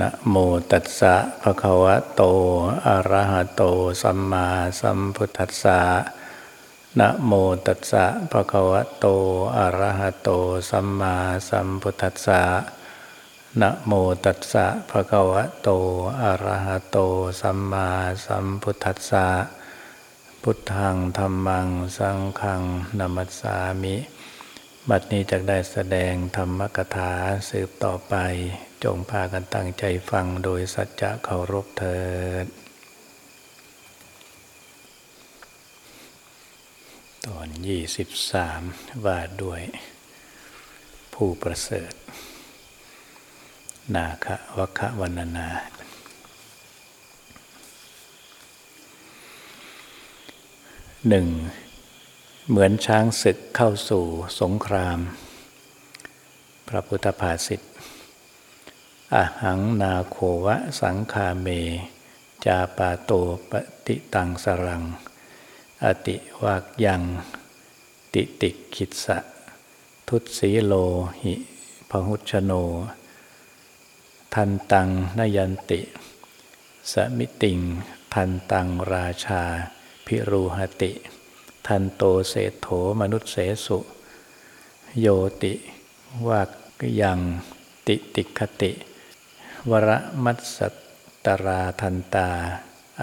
นะโมตัสสะภะคะวะโต อะระหะโต สัมมาสัมพุทธัสสะนะโมตัสสะภะคะวะโต อะระหะโต สัมมาสัมพุทธัสสะนะโมตัสสะภะคะวะโต อะระหะโต สัมมาสัมพุทธัสสะพุทธังธรรมัง สังฆังนามัสสามิ บัดนี้จะได้แสดงธรรมกถาสืบต่อไป จงพากันตั้งใจฟังโดยสัจจะเคารพเถิด ตอนยี่สิบสามว่าด้วย ผู้ประเสริฐ นาคะวัควันนา หนึ่ง เหมือนช้างศึกเข้าสู่สงคราม พระพุทธภาษิตอหังนาโควะสังคาเม จาปาโตปฏิตังสรัง อติวากยัง ติติคิดสะ ทุตสีโลหิพหุชโน ทันตังนยันติ สมิติง ทันตังราชา พิรูหติ ทันโตเศธโถมนุษเสสุ โยติวากยังติติคติ วรมัสสตราทันตา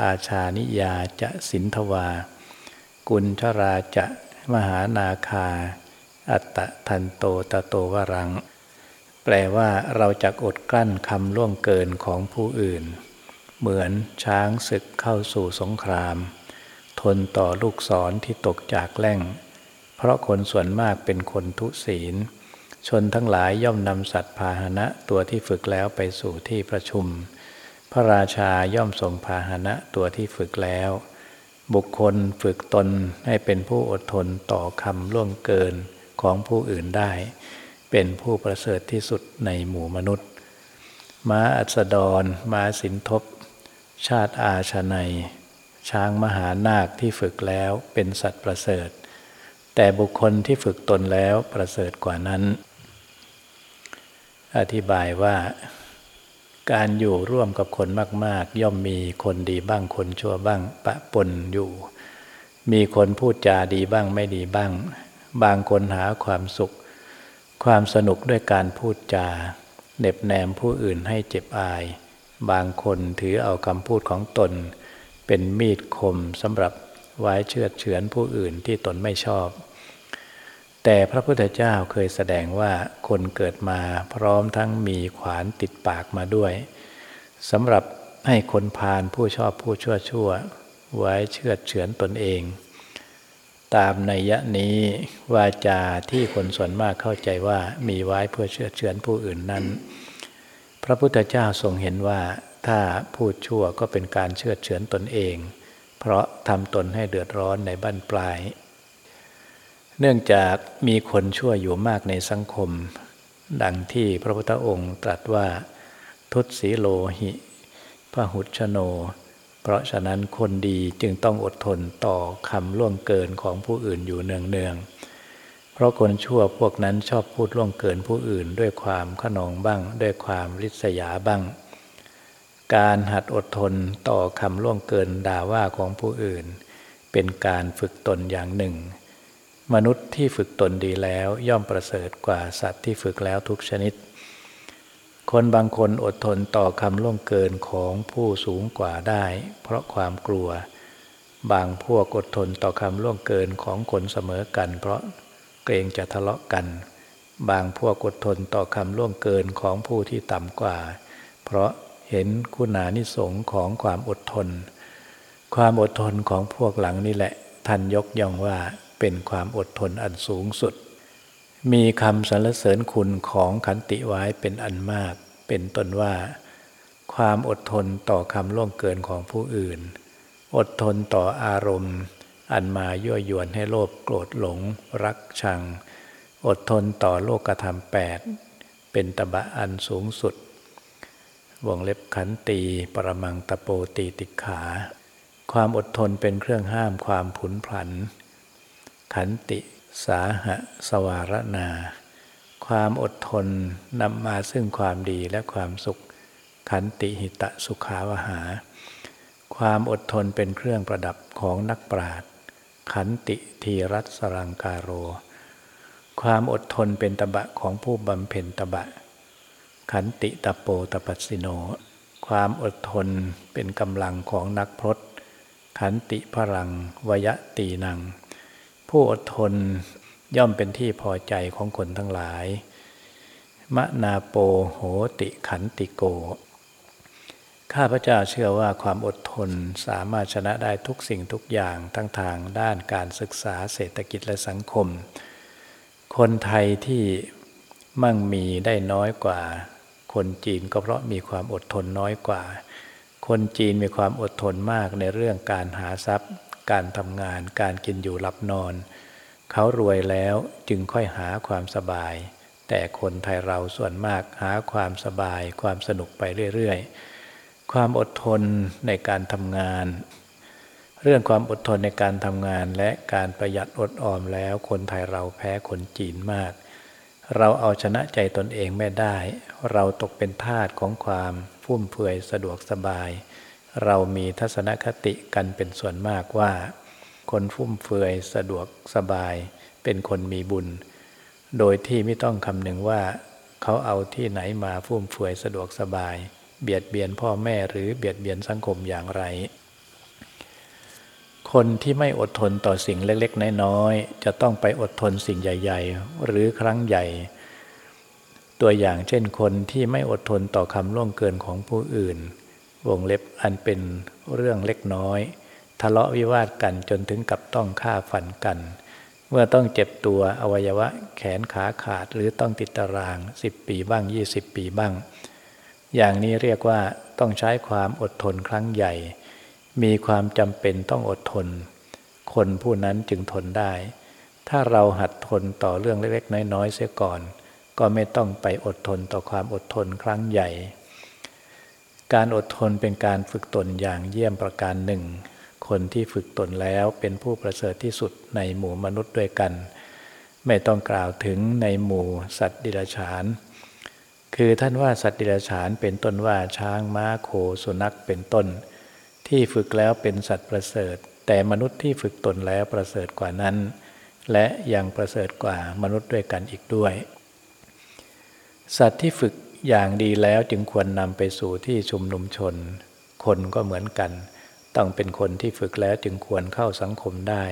อาชานิยาจะสินทวา กุลชราจะมหานาคา อัตตะทันโตตะโตวรัง แปลว่าเราจะอดกลั้นคำล่วงเกินของผู้อื่น เหมือนช้างศึกเข้าสู่สงคราม นต่อลูกศรที่ตกจากแล่ง เพราะคนส่วนมากเป็นคนทุศีล ชนทั้งหลายย่อมนำสัตว์พาหนะตัวที่ฝึกแล้วไปสู่ที่ประชุม พระราชาย่อมส่งพาหนะตัวที่ฝึกแล้ว บุคคลฝึกตนให้เป็นผู้อดทนต่อคำล่วงเกินของผู้อื่นได้ เป็นผู้ประเสริฐที่สุดในหมู่มนุษย์ ม้าอัสดร ม้าสินทบ ชาติอาชนัย ช้างมหานาคที่ฝึกแล้วเป็นสัตว์ประเสริฐ แต่บุคคลที่ฝึกตนแล้วประเสริฐกว่านั้น อธิบายว่า การอยู่ร่วมกับคนมาก ๆ ย่อมมีคนดีบ้างคนชั่วบ้างปะปนอยู่ มีคนพูดจาดีบ้างไม่ดีบ้าง บางคนหาความสุข ความสนุกด้วยการพูดจาเหน็บแนมผู้อื่นให้เจ็บอาย บางคนถือเอาคำพูดของตน เป็นมีดคมสำหรับไว้เชือดเฉือนผู้อื่นที่ตนไม่ชอบ แต่พระพุทธเจ้าเคยแสดงว่าคนเกิดมาพร้อมทั้งมีขวานติดปากมาด้วยสำหรับให้คนพาลผู้ชอบผู้ชั่วชั่ว ไว้เชือดเฉือนตนเอง ตามในยะนี้วาจาที่คนส่วนมากเข้าใจว่ามีไว้เพื่อเชือดเฉือนผู้อื่นนั้น พระพุทธเจ้าทรงเห็นว่า ถ้าพูดชั่วก็เป็นการเชือเฉือนตนเอง เพราะทำตนให้เดือดร้อนในบั้นปลาย เนื่องจากมีคนชั่วอยู่มากในสังคม ดังที่พระพุทธองค์ตรัสว่า ทุตสีโลหิพหุชโน เพราะฉะนั้นคนดีจึงต้องอดทนต่อคำล่วงเกินของผู้อื่นอยู่เนืองๆเพราะคนชั่วพวกนั้นชอบพูดล่วงเกินผู้อื่นด้วยความขนองบ้าง ด้วยความริษยาบ้าง การหัดอดทนต่อคำล่วงเกินด่าว่าของผู้อื่น เป็นการฝึกตนอย่างหนึ่ง มนุษย์ที่ฝึกตนดีแล้วย่อมประเสริฐกว่าสัตว์ที่ฝึกแล้วทุกชนิด คนบางคนอดทนต่อคำล่วงเกินของผู้สูงกว่าได้ เพราะความกลัว บางพวกอดทนต่อคำล่วงเกินของคนเสมอกัน เพราะเกรงจะทะเลาะกัน บางพวกอดทนต่อคำล่วงเกินของผู้ที่ต่ำกว่า เพราะ เห็นคุณานิสงของความอดทน ความอดทนของพวกหลังนี่แหละ ท่านยกย่องว่าเป็นความอดทนอันสูงสุด มีคำสรรเสริญคุณของขันติไว้เป็นอันมาก เป็นต้นว่า ความอดทนต่อคำล่วงเกินของผู้อื่น อดทนต่ออารมณ์ อันมายั่วยวนให้โลภโกรธหลง รักชัง อดทนต่อโลกธรรมแปดเป็นตบะอันสูงสุด วงเล็บขันตีปรมังตะโปตีติขา ความอดทนเป็นเครื่องห้ามความผุนผัน ขันติ สาหะ สวารนาความอดทนนำมาซึ่งความดีและความสุข ขันติหิตะสุขาวหา ความอดทนเป็นเครื่องประดับของนักปราชญ์ขันติทีรัสรังการโร ความอดทนเป็นตบะของผู้บำเพ็ญตบะ ขันติตะโปตปัสสิโน ความอดทนเป็นกำลังของนักพรตขันติพลังวยตีนัง ผู้อดทนย่อมเป็นที่พอใจของคนทั้งหลาย มะนาโปโหติขันติโก ข้าพเจ้าเชื่อว่าความอดทนสามารถชนะได้ทุกสิ่งทุกอย่างทั้งทางด้านการศึกษาเศรษฐกิจและสังคม คนไทยที่มั่งมีได้น้อยกว่า คนจีนก็เพราะมีความอดทนน้อยกว่า คนจีนมีความอดทนมากในเรื่องการหาทรัพย์ การทำงาน การกินอยู่หลับนอน เขารวยแล้วจึงค่อยหาความสบาย แต่คนไทยเราส่วนมากหาความสบาย ความสนุกไปเรื่อยๆ ความอดทนในการทำงาน เรื่องความอดทนในการทำงานและการประหยัดอดออมแล้ว คนไทยเราแพ้คนจีนมาก เราเอาชนะใจตนเองไม่ได้ เราตกเป็นทาสของความฟุ่มเฟือยสะดวกสบาย เรามีทัศนคติกันเป็นส่วนมากว่า คนฟุ่มเฟือยสะดวกสบาย เป็นคนมีบุญ โดยที่ไม่ต้องคำนึงว่า เขาเอาที่ไหนมาฟุ่มเฟือยสะดวกสบาย เบียดเบียนพ่อแม่หรือเบียดเบียนสังคมอย่างไร คนที่ไม่อดทนต่อสิ่งเล็ก ๆ น้อยๆจะต้องไปอดทนสิ่งใหญ่ ๆ หรือครั้งใหญ่ ตัวอย่างเช่นคนที่ไม่อดทนต่อคำล่วงเกินของผู้อื่น วงเล็บอันเป็นเรื่องเล็กน้อย ทะเลาะวิวาทกันจนถึงกับต้องฆ่าฟันกัน เมื่อต้องเจ็บตัวอวัยวะแขนขาขาดหรือต้องติดตาราง 10 ปีบ้าง 20 ปีบ้าง อย่างนี้เรียกว่าต้องใช้ความอดทนครั้งใหญ่ มีความจำเป็นต้องอดทน คนผู้นั้นจึงทนได้ ถ้าเราหัดทนต่อเรื่องเล็กๆ น้อยๆเสียก่อน ก็ไม่ต้องไปอดทนต่อความอดทนครั้งใหญ่ การอดทนเป็นการฝึกตนอย่างเยี่ยมประการหนึ่ง คนที่ฝึกตนแล้วเป็นผู้ประเสริฐที่สุดในหมู่มนุษย์ด้วยกัน ไม่ต้องกล่าวถึงในหมู่สัตว์ดิลฉานคือท่านว่าสัตว์ดิลฉานเป็นต้นว่าช้างม้าโคสุนัขเป็นต้น ที่ฝึกแล้วเป็นสัตว์ประเสริฐ แต่มนุษย์ที่ฝึกตนแล้วประเสริฐกว่านั้น และยังประเสริฐกว่ามนุษย์ด้วยกันอีกด้วย สัตว์ที่ฝึกอย่างดีแล้วจึงควรนำไปสู่ที่ชุมนุมชน คนก็เหมือนกัน ต้องเป็นคนที่ฝึกแล้วจึงควรเข้าสังคมได้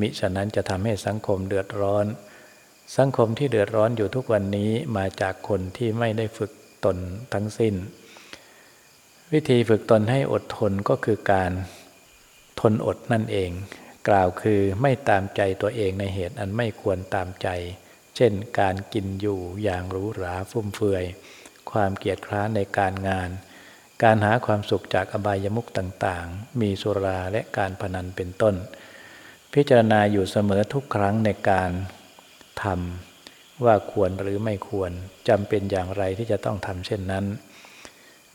มิฉะนั้นจะทำให้สังคมเดือดร้อน สังคมที่เดือดร้อนอยู่ทุกวันนี้มาจากคนที่ไม่ได้ฝึกตนทั้งสิ้น วิธีฝึกตนให้อดทนก็คือการทนอดนั่นเอง กล่าวคือไม่ตามใจตัวเองในเหตุอันไม่ควรตามใจ เช่นการกินอยู่อย่างหรูหราฟุ่มเฟือย ความเกียจคร้านในการงาน การหาความสุขจากอบายมุขต่างๆ มีสุราและการพนันเป็นต้น พิจารณาอยู่เสมอทุกครั้งในการทำว่าควรหรือไม่ควรจำเป็นอย่างไรที่จะต้องทำเช่นนั้น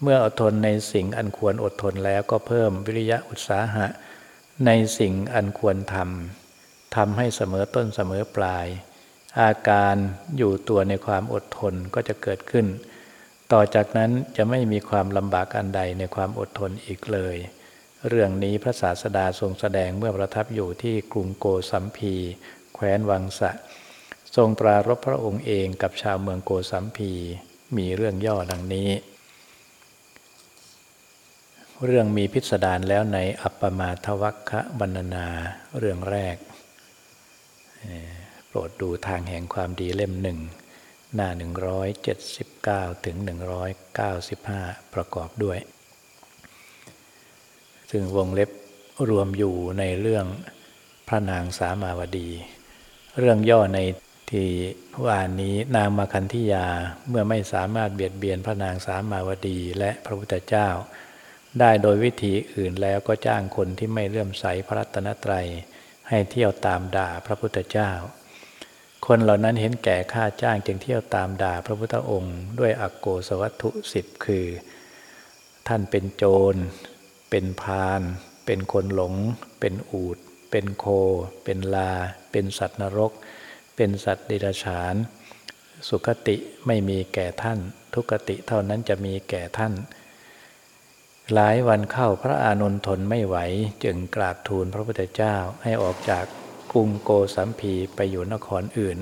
เมื่ออดทนในสิ่งอันควรอดทนแล้วก็เพิ่มวิริยะอุตสาหะ ในสิ่งอันควรทำทำให้เสมอต้นเสมอปลาย อาการอยู่ตัวในความอดทนก็จะเกิดขึ้น ต่อจากนั้นจะไม่มีความลำบากอันใดในความอดทนอีกเลย เรื่องนี้พระศาสดาทรงแสดงเมื่อประทับอยู่ที่กรุงโกสัมพี แคว้นวังสะ ทรงปรารบพระองค์เองกับชาวเมืองโกสัมพี มีเรื่องย่อดังนี้ เรื่องมีพิสดารแล้วในอัปปมาทวัคคะบรรณนาเรื่องแรก โปรดดูทางแห่งความดีเล่มหนึ่ง หน้า 179 ถึง 195 ประกอบด้วย ซึ่งวงเล็บรวมอยู่ในเรื่องพระนางสามาวดี เรื่องย่อในที่ว่านนี้นางมาคันธิยาเมื่อไม่สามารถเบียดเบียนพระนางสามาวดีและพระพุทธเจ้า ได้โดยวิธีอื่นแล้วก็จ้างคนที่ไม่เลื่อมใสพระรัตนตรัย ให้เที่ยวตามด่าพระพุทธเจ้า คนเหล่านั้นเห็นแก่ค่าจ้างจึงเที่ยวตามด่าพระพุทธองค์ ด้วยอักโกสวัตถุสิบคือ ท่านเป็นโจร เป็นพานเป็นคนหลง เป็นอูด เป็นโค เป็นลา เป็นสัตว์นรก เป็นสัตว์ดิรฉาน สุขติไม่มีแก่ท่าน ทุกติเท่านั้นจะมีแก่ท่าน หลายวันเข้าพระอานนท์ทนไม่ไหว จึงกราบทูลพระพุทธเจ้าให้ออกจากกรุงโกสัมพีไปอยู่นครอื่น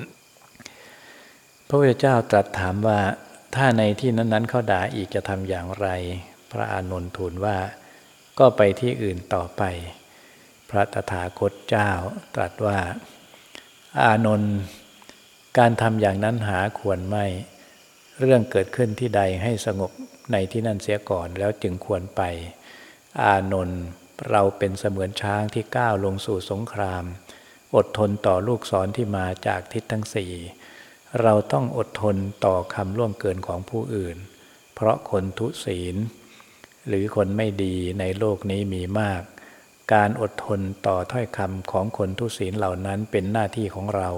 พระพุทธเจ้าตรัสถามว่าถ้าในที่นั้นๆเขาด่าอีกจะทำอย่างไร พระอานนท์ทูลว่าก็ไปที่อื่นต่อไป พระตถาคตเจ้าตรัสว่า อานนท์การทำอย่างนั้นหาควรไม่ เรื่องเกิดขึ้นที่ใดให้สงบ ในที่นั่นเสียก่อนแล้วจึงควรไป อานนท์เราเป็นเสมือนช้างที่ก้าวลงสู่สงคราม อดทนต่อลูกศรที่มาจากทิศทั้งสี่เราต้องอดทนต่อคำล่วงเกินของผู้อื่น เพราะคนทุศีล หรือคนไม่ดีในโลกนี้มีมาก การอดทนต่อถ้อยคำของคนทุศีลเหล่านั้นเป็นหน้าที่ของเรา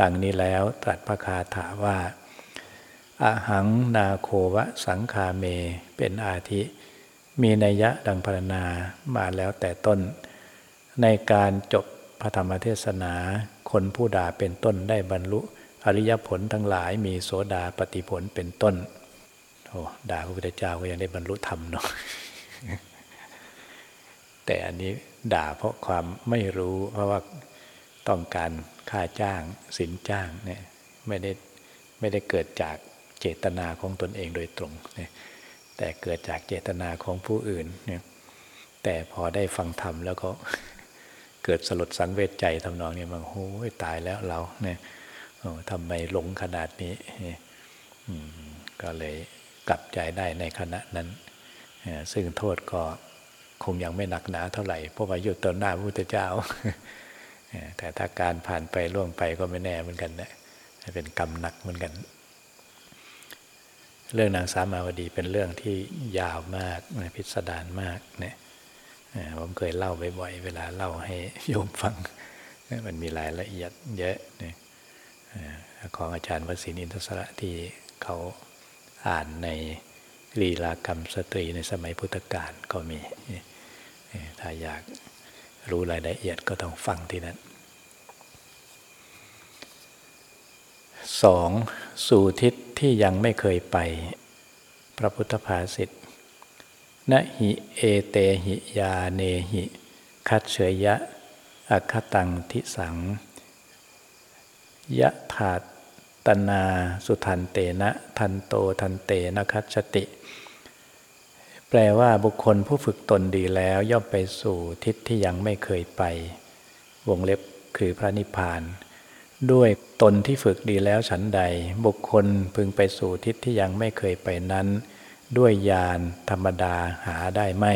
ดังนี้แล้วตรัสพระคาถาว่า อหังนาโควะสังคาเม เป็นอาทิ มีนัยยะดังพรรณนามาแล้วแต่ต้น ในการจบพระธรรมเทศนา คนผู้ด่าเป็นต้นได้บรรลุ อริยผลทั้งหลายมีโสดาปฏิผลเป็นต้นโอ้ด่าพระพุทธเจ้าก็ยังได้บรรลุธรรมเนาะแต่อันนี้ด่าเพราะความไม่รู้เพราะว่าต้องการค่าจ้างสินจ้างเนี่ยไม่ได้ไม่ได้เกิดจาก เจตนาของตนเองโดยตรงนีแต่เกิดจากเจตนาของผู้อื่นนีแต่พอได้ฟังธรรมแล้วก็เกิดสลดสังเวชใจทำนองนี้มันโอ้ยตายแล้วเราเนี่ยทำไมหลงขนาดนี้ก็เลยกลับใจได้ในขณะนั้น ซึ่งโทษก็คงยังไม่หนักหนาเท่าไหร่เพราะว่าอยู่ต่อหน้าพระพุทธเจ้า แต่ถ้าการผ่านไปล่วงไปก็ไม่แน่เหมือนกันนะเป็นกรรมหนักเหมือนกัน เรื่องนางสามาวดีเป็นเรื่องที่ยาวมากพิสดารมากเนี่ยผมเคยเล่าบ่อยๆเวลาเล่าให้โยมฟัง มันมีรายละเอียดเยอะเนี่ยของอาจารย์วสินอินทศระที่เขาอ่านในลีลากรรมสตรีในสมัยพุทธกาลก็มี ถ้าอยากรู้รายละเอียดก็ต้องฟังที่นั้น สองสู่ทิศที่ยังไม่เคยไป พระพุทธภาษิตนะหิเอเตหิยาเนหิ คัดเฉยยะ อัคตังทิสัง ยะถาตนาสุทันเตนะ ทันโตทันเตนะคัชติ แปลว่าบุคคลผู้ฝึกตนดีแล้วย่อมไปสู่ทิศที่ยังไม่เคยไป วงเล็บคือพระนิพพาน ด้วยตนที่ฝึกดีแล้วฉันใด บุคคลพึงไปสู่ทิศที่ยังไม่เคยไปนั้น ด้วยญาณธรรมดาหาได้ไม่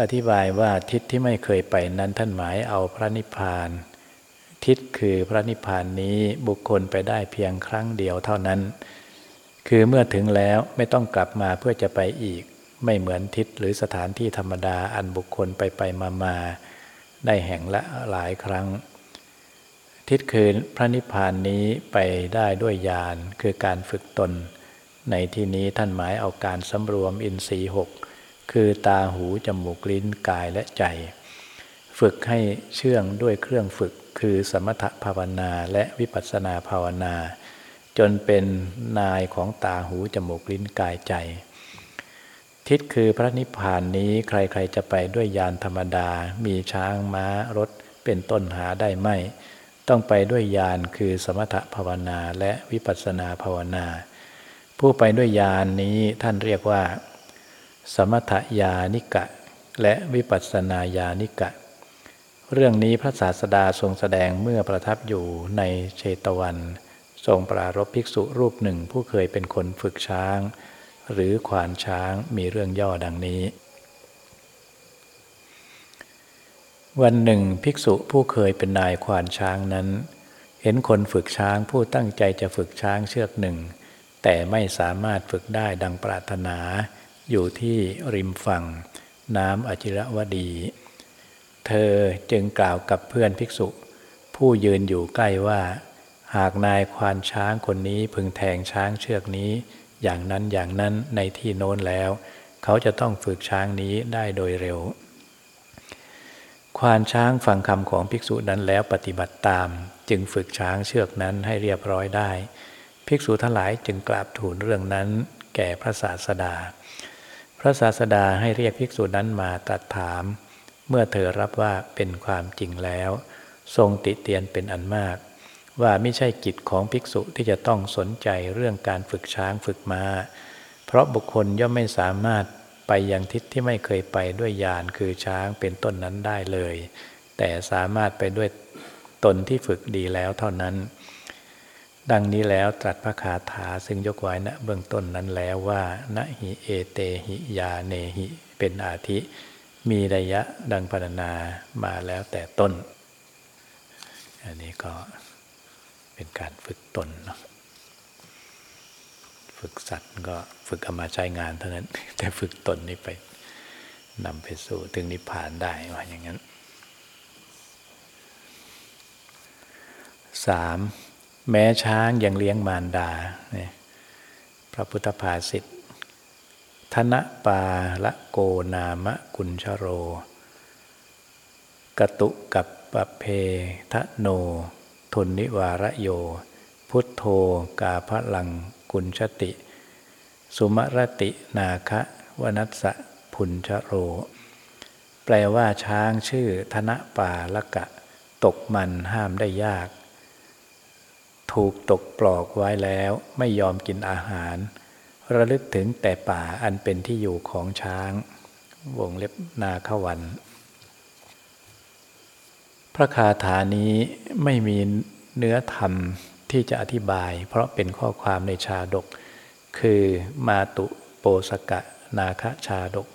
อธิบายว่าทิศที่ไม่เคยไปนั้นท่านหมายเอาพระนิพพาน ทิศคือพระนิพพานนี้บุคคลไปได้เพียงครั้งเดียวเท่านั้น คือเมื่อถึงแล้วไม่ต้องกลับมาเพื่อจะไปอีก ไม่เหมือนทิศหรือสถานที่ธรรมดาอันบุคคลไปไปมามา ได้แห่งละหลายครั้ง ทิศคือพระนิพพานนี้ไปได้ด้วยญาณคือการฝึกตน ในที่นี้ท่านหมายเอาการสำรวมอินทรีหกคือตาหูจมูกลิ้นกายและใจ ฝึกให้เชื่องด้วยเครื่องฝึกคือสมถภาวนาและวิปัสสนาภาวนา จนเป็นนายของตาหูจมูกลิ้นกายใจ ทิศคือพระนิพพานนี้ใครๆจะไปด้วยยานธรรมดา มีช้างม้ารถเป็นต้นหาได้ไม่ ต้องไปด้วยยานคือสมถภาวนาและวิปัสสนาภาวนา ผู้ไปด้วยยานนี้ท่านเรียกว่า สมถยานิกะ และวิปัสสนาญาณิกะ เรื่องนี้พระศาสดาทรงแสดงเมื่อประทับอยู่ในเชตวัน ทรงปรารบภิกษุรูปหนึ่งผู้เคยเป็นคนฝึกช้าง หรือขวานช้างมีเรื่องย่อดังนี้ วันหนึ่งภิกษุผู้เคยเป็นนายควานช้างนั้น เห็นคนฝึกช้างผู้ตั้งใจจะฝึกช้างเชือกหนึ่ง แต่ไม่สามารถฝึกได้ดังปรารถนา อยู่ที่ริมฝั่ง น้ำอจิรวดี เธอจึงกล่าวกับเพื่อนภิกษุ ผู้ยืนอยู่ใกล้ว่า หากนายควานช้างคนนี้พึงแทงช้างเชือกนี้ อย่างนั้นอย่างนั้นในที่โน้นแล้ว เขาจะต้องฝึกช้างนี้ได้โดยเร็ว ควานช้างฟังคำของภิกษุนั้นแล้วปฏิบัติตาม จึงฝึกช้างเชือกนั้นให้เรียบร้อยได้ ภิกษุทั้งหลายจึงกราบทูลเรื่องนั้น แก่พระศาสดา พระศาสดาให้เรียกภิกษุนั้นมาตรัสถาม เมื่อเธอรับว่าเป็นความจริงแล้ว ทรงติเตียนเป็นอันมาก ว่าไม่ใช่กิจของภิกษุที่จะต้องสนใจเรื่องการฝึกช้างฝึกมา้า เพราะบุคคลย่อมไม่สามารถไปยังทิศที่ไม่เคยไปด้วยยานคือช้างเป็นต้นนั้นได้เลย แต่สามารถไปด้วยตนที่ฝึกดีแล้วเท่านั้น ดังนี้แล้วตรัสพระคาถาซึ่งยกไว้ณเบื้องต้นนั้นแล้วว่าณหิเอเตหิยาเนหิ เป็นอาทิ มีระยะดังพรรณนามาแล้วแต่ต้น อันนี้ก็ เป็นการฝึกตนเนาะฝึกสัตว์ก็ฝึกเอามาใช้งานเท่านั้น แต่ฝึกตนนี่ไปนำไปสู่ถึงนิพพานได้ว่าอย่างนั้นสามแม้ช้างยังเลี้ยงมารดาเนี่ยพระพุทธภาษิตธนปาละโกนามะกุญชโร กตุกับปเพทะโน ทุนนิวารโย พุทโธกาพลังกุญชติ สุมรตินาคะวนัสสะพุญชโร แปลว่าช้างชื่อธนปาละกะ ตกมันห้ามได้ยาก ถูกตกปลอกไว้แล้วไม่ยอมกินอาหาร ระลึกถึงแต่ป่าอันเป็นที่อยู่ของช้าง วงเล็บนาขวัน ระคาถานี้ไม่มีเนื้อธรรมที่จะอธิบาย เพราะเป็นข้อความในชาดก คือมาตุโปสกะนาคชาดก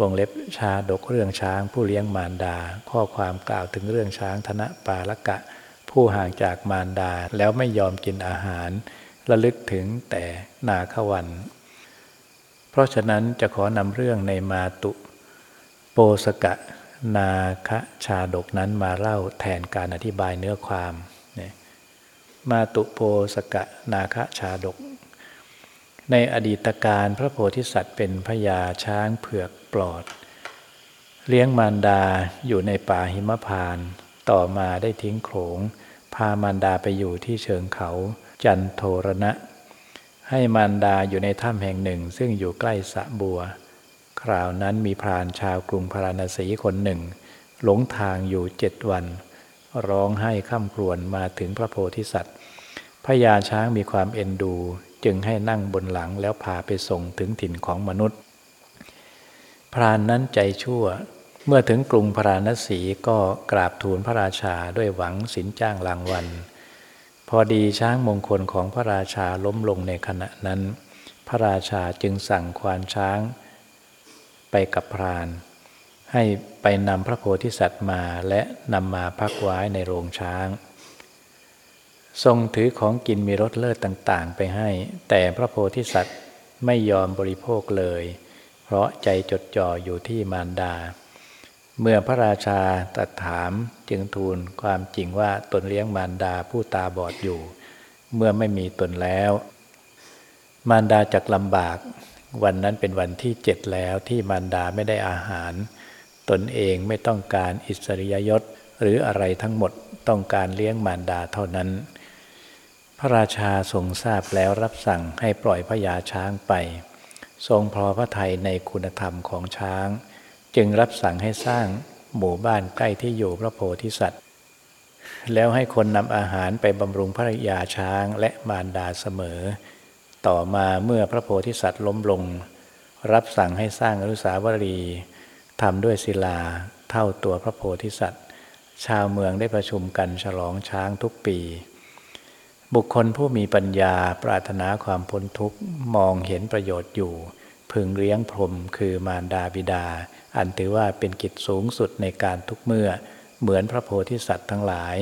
วงเล็บชาดกเรื่องช้างผู้เลี้ยงมารดา ข้อความกล่าวถึงเรื่องช้างธนปาลกะ ผู้ห่างจากมารดาแล้วไม่ยอมกินอาหาร ระลึกถึงแต่นาขวัน เพราะฉะนั้นจะขอนำเรื่องในมาตุโปสกะ นาคชาดกนั้นมาเล่าแทนการอธิบายเนื้อความมาตุโพสกะนาคชาดก ในอดีตการพระโพธิสัตว์เป็นพญาช้างเผือกปลอด เลี้ยงมารดาอยู่ในป่าหิมพาน ต่อมาได้ทิ้งโขง พามารดาไปอยู่ที่เชิงเขาจันโทรณะ ให้มารดาอยู่ในถ้ำแห่งหนึ่งซึ่งอยู่ใกล้สะบัว คราวนั้นมีพรานชาวกรุงพาราณสีคนหนึ่ง หลงทางอยู่เจ็ดวัน ร้องไห้ข้ามครวนมาถึงพระโพธิสัตว์พญาช้างมีความเอ็นดู จึงให้นั่งบนหลังแล้วพาไปส่งถึงถิ่นของมนุษย์ พรานนั้นใจชั่ว เมื่อถึงกรุงพราณสีก็กราบทูลพระราชาด้วยหวังสินจ้างรางวัล พอดีช้างมงคลของพระราชาล้มลงในขณะนั้น พระราชาจึงสั่งควานช้าง ไปกับพราน ให้ไปนำพระโพธิสัตว์มาและนำมาพักไว้ในโรงช้าง ทรงถือของกินมีรสเลิศต่างๆ ไปให้ แต่พระโพธิสัตว์ไม่ยอมบริโภคเลย เพราะใจจดจ่ออยู่ที่มารดา เมื่อพระราชาตรัสถามจึงทูลความจริงว่าตนเลี้ยงมารดาผู้ตาบอดอยู่ เมื่อไม่มีตนแล้ว มารดาจักลำบาก วันนั้นเป็นวันที่เจ็ดแล้วที่มารดาไม่ได้อาหาร ตนเองไม่ต้องการอิสริยยศ หรืออะไรทั้งหมดต้องการเลี้ยงมารดาเท่านั้น พระราชาทรงทราบแล้วรับสั่งให้ปล่อยพญาช้างไป ทรงพอพระทัยในคุณธรรมของช้าง จึงรับสั่งให้สร้างหมู่บ้านใกล้ที่อยู่พระโพธิสัตว์ แล้วให้คนนำอาหารไปบำรุงพระยาช้างและมารดาเสมอ ต่อมาเมื่อพระโพธิสัตว์ล้มลง รับสั่งให้สร้างอนุสาวรีย์ทำด้วยศิลาเท่าตัวพระโพธิสัตว์ ชาวเมืองได้ประชุมกันฉลองช้างทุกปี บุคคลผู้มีปัญญาปรารถนาความพ้นทุกข์มองเห็นประโยชน์อยู่ พึงเลี้ยงพรมคือมารดาบิดา อันถือว่าเป็นกิจสูงสุดในการทุกเมื่อ เหมือนพระโพธิสัตว์ทั้งหลาย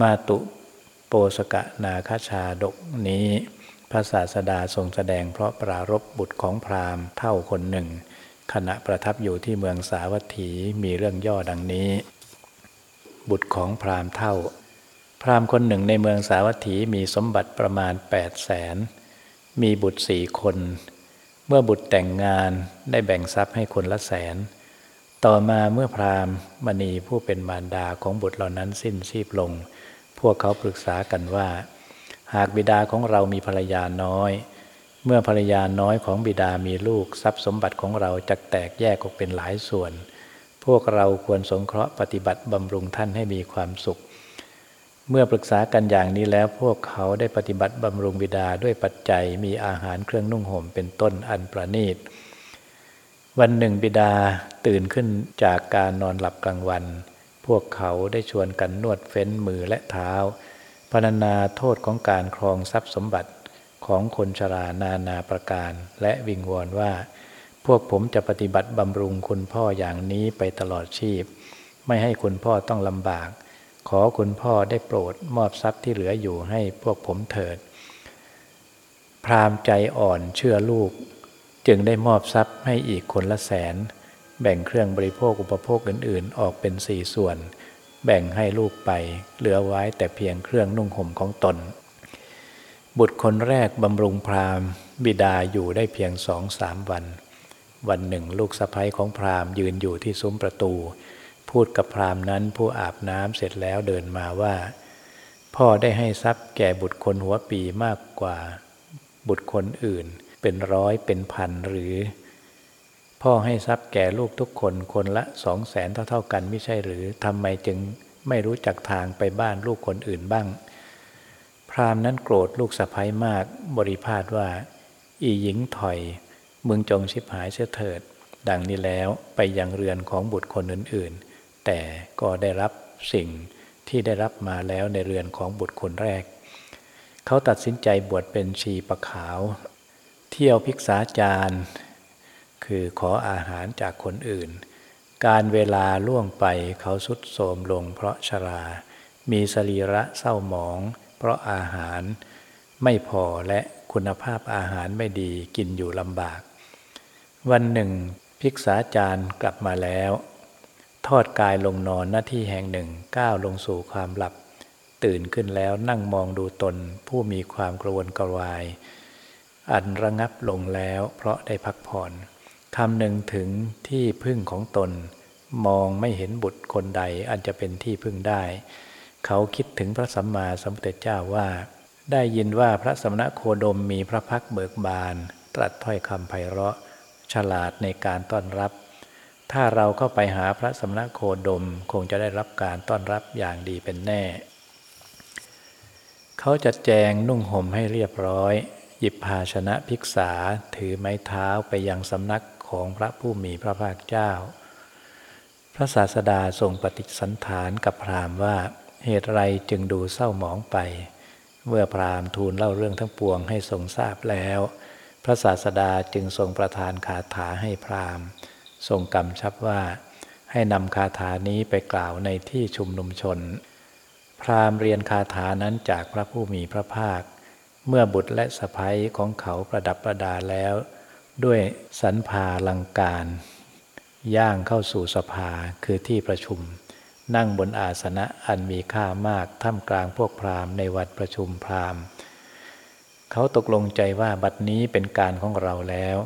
มาตุโปสกะนาคาชาดกนี้ พระศาสดาทรงแสดงเพราะปรารบบุตรของพราหมณ์เท่าคนหนึ่ง ขณะประทับอยู่ที่เมืองสาวัตถีมีเรื่องย่อดังนี้ บุตรของพราหมณ์เท่า พราหมณ์คนหนึ่งในเมืองสาวัตถีมีสมบัติประมาณ8ปดแสนมีบุตรสี่คน เมื่อบุตรแต่งงานได้แบ่งทรัพย์ให้คนละแสน ต่อมาเมื่อพราหมณ์มณีผู้เป็นมารดาของบุตรเหล่านั้นสิ้นชีพลง พวกเขาปรึกษากันว่า หากบิดาของเรามีภรรยาน้อย เมื่อภรรยาน้อยของบิดามีลูกทรัพย์สมบัติของเราจะแตกแยกออกเป็นหลายส่วน พวกเราควรสงเคราะห์ปฏิบัติบำรุงท่านให้มีความสุข เมื่อปรึกษากันอย่างนี้แล้วพวกเขาได้ปฏิบัติบำรุงบิดาด้วยปัจจัยมีอาหารเครื่องนุ่งห่มเป็นต้นอันประณีตวันหนึ่งบิดาตื่นขึ้นจากการนอนหลับกลางวัน พวกเขาได้ชวนกันนวดเฟ้นมือและเท้า พรรณนาโทษของการครองทรัพย์สมบัติของคนชรานานาประการ และวิงวอนว่า พวกผมจะปฏิบัติบำรุงคุณพ่ออย่างนี้ไปตลอดชีพ ไม่ให้คุณพ่อต้องลำบาก ขอคุณพ่อได้โปรดมอบทรัพย์ที่เหลืออยู่ให้พวกผมเถิด พรามใจอ่อนเชื่อลูก จึงได้มอบทรัพย์ให้อีกคนละแสน แบ่งเครื่องบริโภคอุปโภคอื่นๆ ออกเป็นสี่ส่วน แบ่งให้ลูกไปเหลือไว้แต่เพียงเครื่องนุ่งห่มของตน บุตรคนแรกบำรุงพราหมณ์ บิดาอยู่ได้เพียงสองสามวัน วันหนึ่งลูกสะพ้ยของพราหมณ์ยืนอยู่ที่ซุ้มประตู พูดกับพราหมณ์นั้นผู้อาบน้ำเสร็จแล้วเดินมาว่า พ่อได้ให้ทรัพย์แก่บุตรคนหัวปีมากกว่า บุตรคนอื่นเป็นร้อยเป็นพันหรือ พ่อให้ทรัพย์แก่ลูกทุกคนคนละสองแสนเท่าๆกันไม่ใช่หรือทำไมจึงไม่รู้จักทางไปบ้านลูกคนอื่นบ้าง พราหมณ์นั้นโกรธลูกสะพ้ยมากบริพาทว่า อีหญิงถอย มึงจงชิบหายเสียเถิด ดังนี้แล้วไปยังเรือนของบุตรคนอื่นๆ แต่ก็ได้รับสิ่งที่ได้รับมาแล้วในเรือนของบุตรคนแรก เขาตัดสินใจบวชเป็นชีประขาว เที่ยวพิกษาจารย์ คือขออาหารจากคนอื่น การเวลาล่วงไปเขาสุดโทมลงเพราะชรา มีสรีระเศร้าหมอง เพราะอาหารไม่พอและคุณภาพอาหารไม่ดีกินอยู่ลำบาก วันหนึ่ง ภิกษาจารย์กลับมาแล้ว ทอดกายลงนอนหน้าที่แห่งหนึ่งก้าวลงสู่ความหลับ ตื่นขึ้นแล้วนั่งมองดูตนผู้มีความกระวนกระวาย อันระงับลงแล้วเพราะได้พักผ่อน คำหนึ่งถึงที่พึ่งของตน มองไม่เห็นบุตรคนใดอันจะเป็นที่พึ่งได้ เขาคิดถึงพระสัมมาสัมพุทธเจ้าว่า ได้ยินว่าพระสมณโคดมมีพระพักเบิกบาน ตรัสถ้อยคำไพเราะ ฉลาดในการต้อนรับ ถ้าเราเข้าไปหาพระสมณโคดมคงจะได้รับการต้อนรับอย่างดีเป็นแน่ เขาจัดแจงนุ่งห่มให้เรียบร้อยหยิบภาชนะภิกษาถือไม้เท้าไปยังสำนัก ของพระผู้มีพระภาคเจ้า พระศาสดาทรงปฏิสันฐานกับพราหมณ์ว่าเหตุไรจึงดูเศร้าหมองไป เมื่อพราหมณ์ทูลเล่าเรื่องทั้งปวงให้ทรงทราบแล้ว พระศาสดาจึงทรงประทานคาถาให้พราหมณ์ ทรงกำชับว่า ให้นำคาถานี้ไปกล่าวในที่ชุมนุมชน พราหมณ์เรียนคาถานั้นจากพระผู้มีพระภาค เมื่อบุตรและสะพ้ยของเขาประดับประดาแล้ว ด้วยสันพาลังการ ย่างเข้าสู่สภาคือที่ประชุม นั่งบนอาสนะอันมีค่ามากท่ามกลางพวกพราหมณ์ในวัดประชุมพราหมณ์ เขาตกลงใจว่าบัดนี้เป็นการของเราแล้ว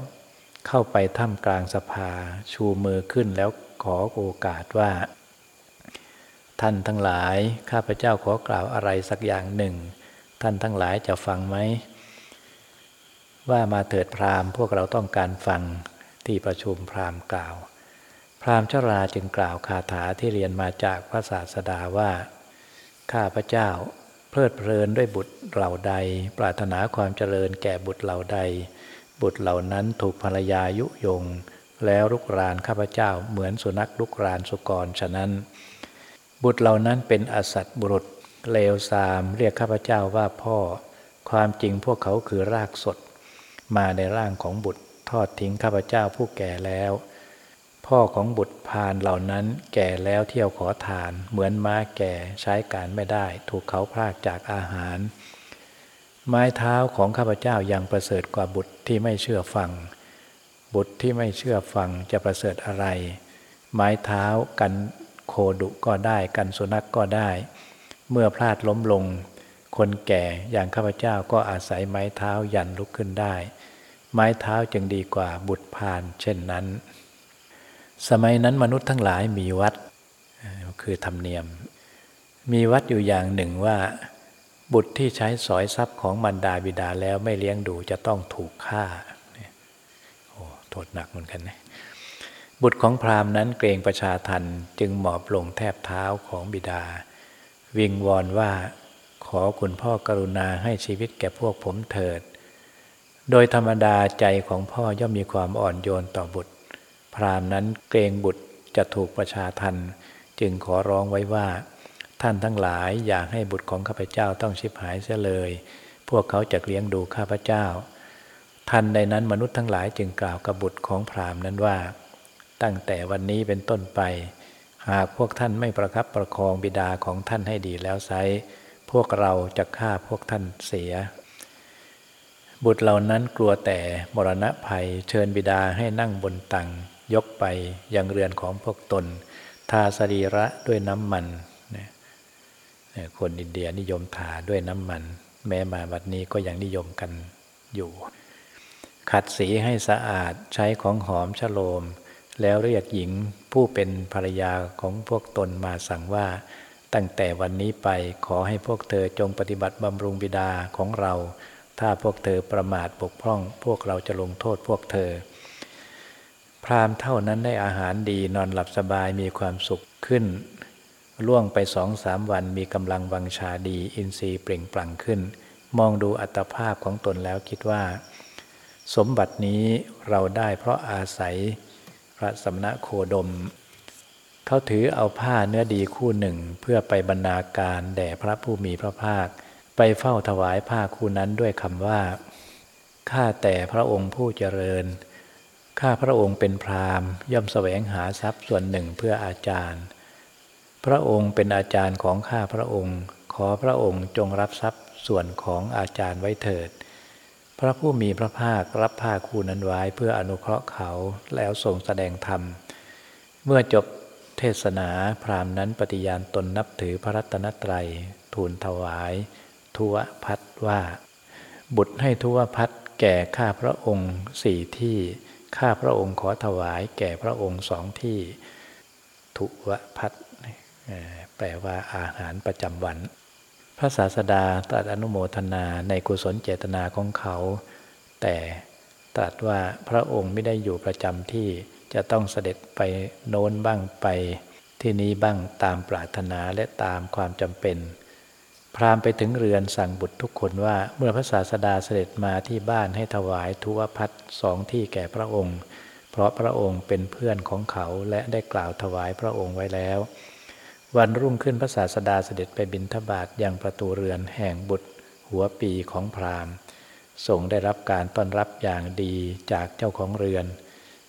เข้าไปท่ามกลางสภา ชูมือขึ้นแล้วขอโอกาสว่า ท่านทั้งหลายข้าพเจ้าขอกล่าวอะไรสักอย่างหนึ่ง ท่านทั้งหลายจะฟังไหม ว่ามาเถิดพราหมณ์พวกเราต้องการฟังที่ประชุมพราหมณ์กล่าว พราหมณ์ชราจึงกล่าวคาถาที่เรียนมาจากพระศาสดาว่า ข้าพระเจ้าเพลิดเพลินด้วยบุตรเหล่าใด ปรารถนาความเจริญแก่บุตรเหล่าใด บุตรเหล่านั้นถูกภรรยายุยง แล้วลุกรานข้าพเจ้าเหมือนสุนัขลุกรานสุกรฉะนั้น บุตรเหล่านั้นเป็นอสัตบุรุษเลวทราม เรียกข้าพเจ้าว่าพ่อ ความจริงพวกเขาคือรากสด มาในร่างของบุตรทอดทิ้งข้าพเจ้าผู้แก่แล้ว พ่อของบุตรพานเหล่านั้นแก่แล้วเที่ยวขอทาน เหมือนม้าแก่ใช้การไม่ได้ ถูกเขาพรากจากอาหาร ไม้เท้าของข้าพเจ้ายังประเสริฐกว่าบุตรที่ไม่เชื่อฟัง บุตรที่ไม่เชื่อฟังจะประเสริฐอะไร ไม้เท้ากันโคดุก็ได้กันสุนัขกก็ได้ เมื่อพลาดล้มลง คนแก่อย่างข้าพเจ้าก็อาศัยไม้เท้ายันลุกขึ้นได้ ไม้เท้าจึงดีกว่าบุตรพานเช่นนั้น สมัยนั้นมนุษย์ทั้งหลายมีวัด คือธรรมเนียม มีวัดอยู่อย่างหนึ่งว่า บุตรที่ใช้สอยทรัพย์ของมารดาบิดาแล้วไม่เลี้ยงดูจะต้องถูกฆ่าโอ้โทษหนักเหมือนกันนะบุตรของพราหมณ์นั้นเกรงประชาทันจึงหมอบลงแทบเท้าของบิดา วิงวอนว่า อคุณพ่อกรุณาให้ชีวิตแก่พวกผมเถิด โดยธรรมดาใจของพ่อย่อมมีความอ่อนโยนต่อบุตร พรามนั้นเกรงบุตรจะถูกประชาทันจึงขอร้องไว้ว่า ท่านทั้งหลายอยากให้บุตรของข้าพเจ้าต้องชิบหายเสียเลย พวกเขาจะเลี้ยงดูข้าพเจ้า ทันใดนั้นมนุษย์ทั้งหลายจึงกล่าวกับบุตรของพรามนั้นว่า ตั้งแต่วันนี้เป็นต้นไป หากพวกท่านไม่ประครับประคองบิดาของท่านให้ดีแล้วไซ วกเราจะฆ่าพวกท่านเสีย บุตรเหล่านั้นกลัวแต่มรณะภัยเชิญบิดาให้นั่งบนตังยกไปยังเรือนของพวกตน ทาสรีระด้วยน้ำมันคนอินเดียนิยมทาด้วยน้ำมัน แม้มาบัดนี้ก็ยังนิยมกันอยู่ ขัดสีให้สะอาดใช้ของหอมชโลม แล้วเรียกหญิงผู้เป็นภรรยาของพวกตนมาสั่งว่า ตั้งแต่วันนี้ไปขอให้พวกเธอจงปฏิบัติบำรุงบิดาของเรา ถ้าพวกเธอประมาทบกพร่อง พวกเราจะลงโทษพวกเธอ พราหมณ์เท่านั้นได้อาหารดีนอนหลับสบายมีความสุขขึ้น ล่วงไปสองสามวันมีกำลังวังชาดีอินทรีย์เปล่งปลั่งขึ้น มองดูอัตภาพของตนแล้วคิดว่า สมบัตินี้เราได้เพราะอาศัยพระสมณะโคดม เขาถือเอาผ้าเนื้อดีคู่หนึ่งเพื่อไปบรรณาการแด่พระผู้มีพระภาค ไปเฝ้าถวายผ้าคู่นั้นด้วยคำว่า ข้าแต่พระองค์ผู้เจริญ ข้าพระองค์เป็นพราหมณ์ย่อมแสวงหาทรัพย์ส่วนหนึ่งเพื่ออาจารย์ พระองค์เป็นอาจารย์ของข้าพระองค์ ขอพระองค์จงรับทรัพย์ส่วนของอาจารย์ไว้เถิด พระผู้มีพระภาครับผ้าคู่นั้นไว้เพื่ออนุเคราะห์เขาแล้วทรงแสดงธรรม เมื่อจบ เทศนาพราหมณ์นั้นปฏิญาณตนนับถือพระรัตนตรัย ทูลถวาย ทุวพัฒว่า บุตรให้ทุวพัฒแก่ข้าพระองค์สี่ที่ ข้าพระองค์ขอถวายแก่พระองค์สองที่ ทุวพัฒแปลว่าอาหารประจำวัน พระศาสดาตรัสอนุโมทนาในกุศลเจตนาของเขา แต่ตรัสว่าพระองค์ไม่ได้อยู่ประจำที่ จะต้องเสด็จไปโน้นบ้างไปที่นี้บ้างตามปรารถนาและตามความจำเป็น พราหมณ์ไปถึงเรือนสั่งบุตรทุกคนว่าเมื่อพระศาสดาเสด็จมาที่บ้านให้ถวายทุวพัดสองที่แก่พระองค์ เพราะพระองค์เป็นเพื่อนของเขาและได้กล่าวถวายพระองค์ไว้แล้ว วันรุ่งขึ้นพระศาสดาเสด็จไปบิณฑบาตยังประตูเรือนแห่งบุตร หัวปีของพราหมณ์ทรงได้รับการต้อนรับอย่างดีจากเจ้าของเรือน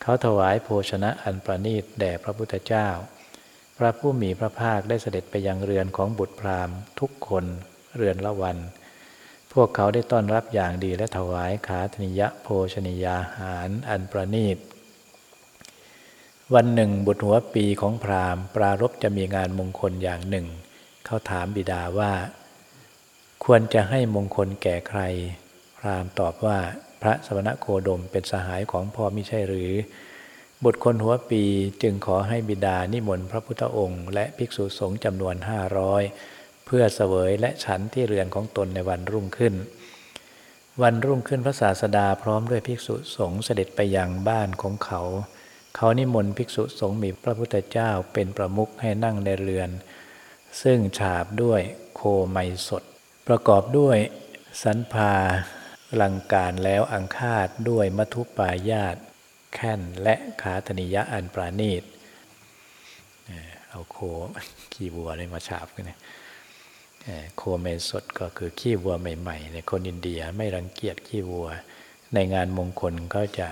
เขาถวายโภชนะอันประณีตแด่พระพุทธเจ้า พระผู้มีพระภาคได้เสด็จไปยังเรือนของบุตรพราหมณ์ ทุกคนเรือนละวัน พวกเขาได้ต้อนรับอย่างดีและถวายขาธนิยะโภชนิยาหารอันประณีต วันหนึ่งบุตรหัวปีของพราหมณ์ ปรารบจะมีงานมงคลอย่างหนึ่ง เขาถามบิดาว่า ควรจะให้มงคลแก่ใคร พราหมณ์ตอบว่าพระสมณโคดมเป็นสหายของพ่อมิใช่หรือ บุตรคนหัวปีจึงขอให้บิดานิมนต์พระพุทธองค์ และภิกษุสงฆ์จำนวนห้าร้อยเพื่อเสวยและฉันที่เรือนของตนในวันรุ่งขึ้น วันรุ่งขึ้นพระศาสดาพร้อมด้วยภิกษุสงฆ์เสด็จไปยังบ้านของเขา เขานิมนต์ภิกษุสงฆ์มีพระพุทธเจ้าเป็นประมุขให้นั่งในเรือน ซึ่งฉาบด้วยโคไมสด ประกอบด้วยสันพา ลังการแล้วอังคาดด้วยมัทุปายาตแค่นและขาธนิยะอันปราณีตเอาโคขี้วัวเลยมาฉาบกันนี่ยโคเมสดก็คือขี้วัวใหม่ๆในคนอินเดียไม่รังเกียจขี้วัว ในงานมงคลก็จะ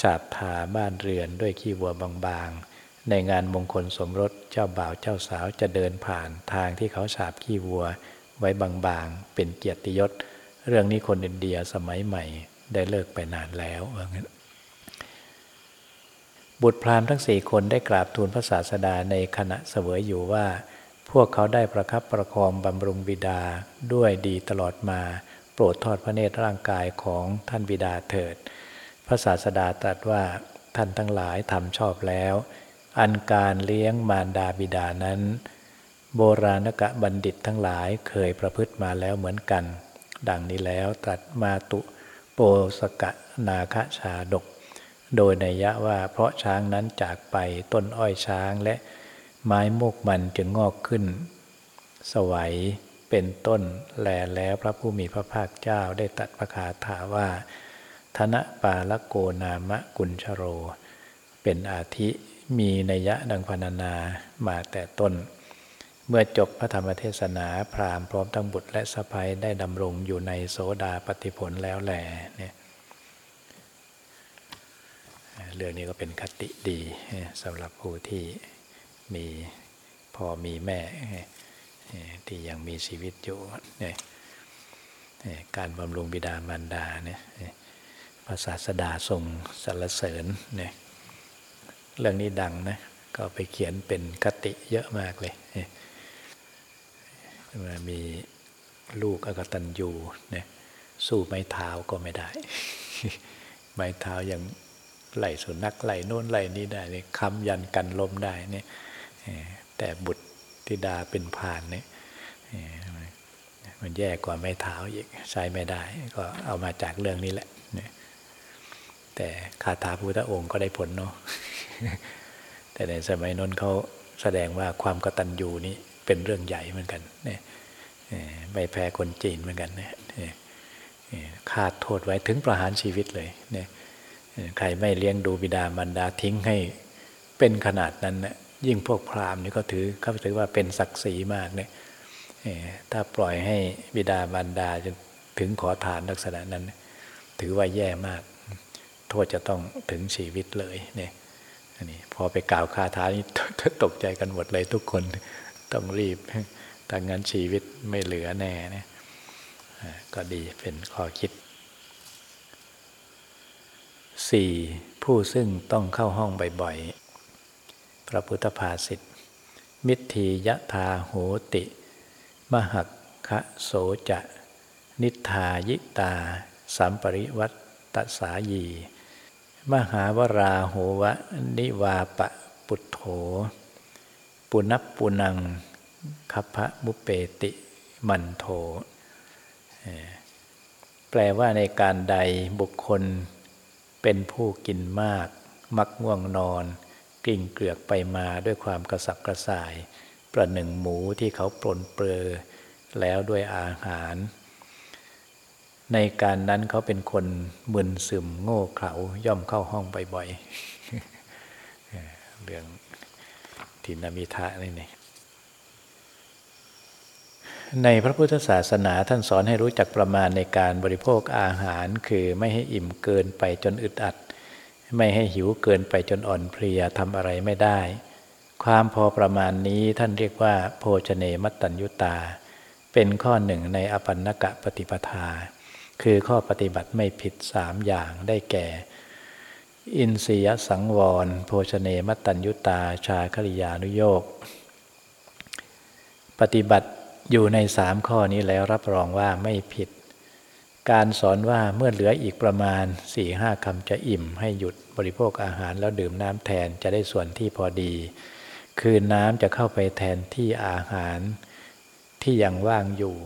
ฉาบทาบ้านเรือนด้วยขี้วัวบางๆ ในงานมงคลสมรสเจ้าบ่าวเจ้าสาวจะเดินผ่านทางที่เขาฉาบขี้วัวไว้บางๆ เป็นเกียรติยศ เรื่องนี้คนอินเดียสมัยใหม่ได้เลิกไปนานแล้วว่างั้นบุตรพราหมณ์ทั้งสี่คนได้กราบทูลพระศาสดาในขณะเสวยอยู่ว่า พวกเขาได้ประคับประคองบำรุงบิดาด้วยดีตลอดมา โปรดทอดพระเนตรร่างกายของท่านบิดาเถิด พระศาสดาตรัสว่าท่านทั้งหลายทำชอบแล้ว อันการเลี้ยงมารดาบิดานั้น โบราณกะบัณฑิตทั้งหลายเคยประพฤติมาแล้วเหมือนกัน ดังนี้แล้วตรัสมาตุโปสกะนาคชาดก โดยนัยยะว่าเพราะช้างนั้นจากไปต้นอ้อยช้างและไม้โมกมันจึงงอกขึ้น สวัยเป็นต้นแลแล้วพระผู้มีพระภาคเจ้าได้ตัดพระคาถาว่า ธนปาลโกนามะกุญชโร เป็นอาทิมีนัยยะดังพรรณนามาแต่ต้น เมื่อจบพระธรรมเทศนาพราหมณ์พร้อมทั้งบุตรและสะพ้ยได้ดำรงอยู่ในโสดาปฏิผลแล้วแหลเนี่ยเรื่องนี้ก็เป็นคติดีสำหรับผู้ที่มีพ่อมีแม่ที่ยังมีชีวิตอยู่เนี่ยการบำรุงบิดามารดาเนี่ยภาษาสดาทรงสรรเสริญเนี่ยเรื่องนี้ดังนะก็ไปเขียนเป็นคติเยอะมากเลย มามีลูกอกตันยูเนี่ยสู้ไม้เท้าก็ไม่ได้ ไม้เท้ายังไหลสุนัขไหลโน้นไหลนี้ได้เลยค้ำยันกันลมได้เนี่ยแต่บุตรธิดาเป็นผ่านเนี่ยมันแย่กว่าไม้เท้าอีกใช้ไม่ได้ ก็เอามาจากเรื่องนี้แหละแต่คาถาพุทธองค์ก็ได้ผลเนาะแต่ในสมัยนั้นเขาแสดงว่าความกตัญญูนี้ เป็นเรื่องใหญ่เหมือนกันเนี่ยไม่แพ้คนจีนเหมือนกันเนี่ยคาดโทษไว้ถึงประหารชีวิตเลยเนี่ยใครไม่เลี้ยงดูบิดามารดาทิ้งให้เป็นขนาดนั้นนะยิ่งพวกพราหมณ์นี่ก็ถือเขาถือว่าเป็นศักดิ์ศรีมากเนี่ยถ้าปล่อยให้บิดามารดาจนถึงขอทานลักษณะนั้น ถือว่าแย่มาก โทษจะต้องถึงชีวิตเลยเนี่ยนี่พอไปกล่าวคาถานี้ตกใจกันหมดเลยทุกคน ต้องรีบถ้างั้นชีวิตไม่เหลือแน่นะก็ดีเป็นข้อคิด 4. ผู้ซึ่งต้องเข้าห้องบ่อยๆ พระพุทธภาษิต มิทียะทาโหติ มหักคะโสจะ นิทายิตา สัมปริวัตตสายี มหาวราโหวะ นิวาปะปุตโธ ปุนับปุนังคัพพะมุเปติมันโท แปลว่าในการใดบุคคลเป็นผู้กินมาก มักง่วงนอน กลิ่งเกลือกไปมาด้วยความกระสับกระส่าย ประหนึ่งหมูที่เขาปลนเปลือ แล้วด้วยอาหาร ในการนั้นเขาเป็นคนมึนซึมโง่เขลาย่อมเข้าห้องบ่อยๆเรื่องินามิทะนี่นี่ในพระพุทธศาสนาท่านสอนให้รู้จักประมาณในการบริโภคอาหาร คือไม่ให้อิ่มเกินไปจนอึดอัด ไม่ให้หิวเกินไปจนอ่อนเพลียทำอะไรไม่ได้ ความพอประมาณนี้ท่านเรียกว่า โภชเนมัตตัญยุตา เป็นข้อหนึ่งในอปันนกะปฏิปทา คือข้อปฏิบัติไม่ผิดสามอย่างได้แก่ อินทรียสังวร โภชเนมัตตัญยุตา ชาคริยานุโยกปฏิบัติอยู่ในสามข้อนี้แล้วรับรองว่าไม่ผิด การสอนว่าเมื่อเหลืออีกประมาณสี่ห้าคำจะอิ่ม ให้หยุดบริโภคอาหารแล้วดื่มน้ำแทนจะได้ส่วนที่พอดี คือน้ำจะเข้าไปแทนที่อาหารที่ยังว่างอยู่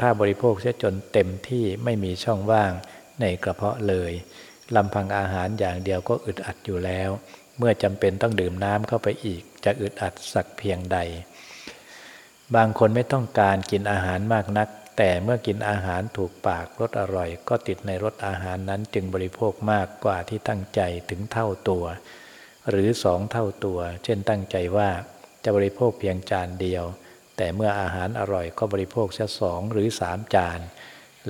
ถ้าบริโภคเสียจนเต็มที่ไม่มีช่องว่างในกระเพาะเลย ลำพังอาหารอย่างเดียวก็อึดอัดอยู่แล้ว เมื่อจำเป็นต้องดื่มน้ำเข้าไปอีก จะอึดอัดสักเพียงใด บางคนไม่ต้องการกินอาหารมากนัก แต่เมื่อกินอาหารถูกปากรสอร่อย ก็ติดในรสอาหารนั้นจึงบริโภคมากกว่าที่ตั้งใจถึงเท่าตัว หรือสองเท่าตัว เช่นตั้งใจว่าจะบริโภคเพียงจานเดียว แต่เมื่ออาหารอร่อยก็บริโภคแค่สองหรือสามจาน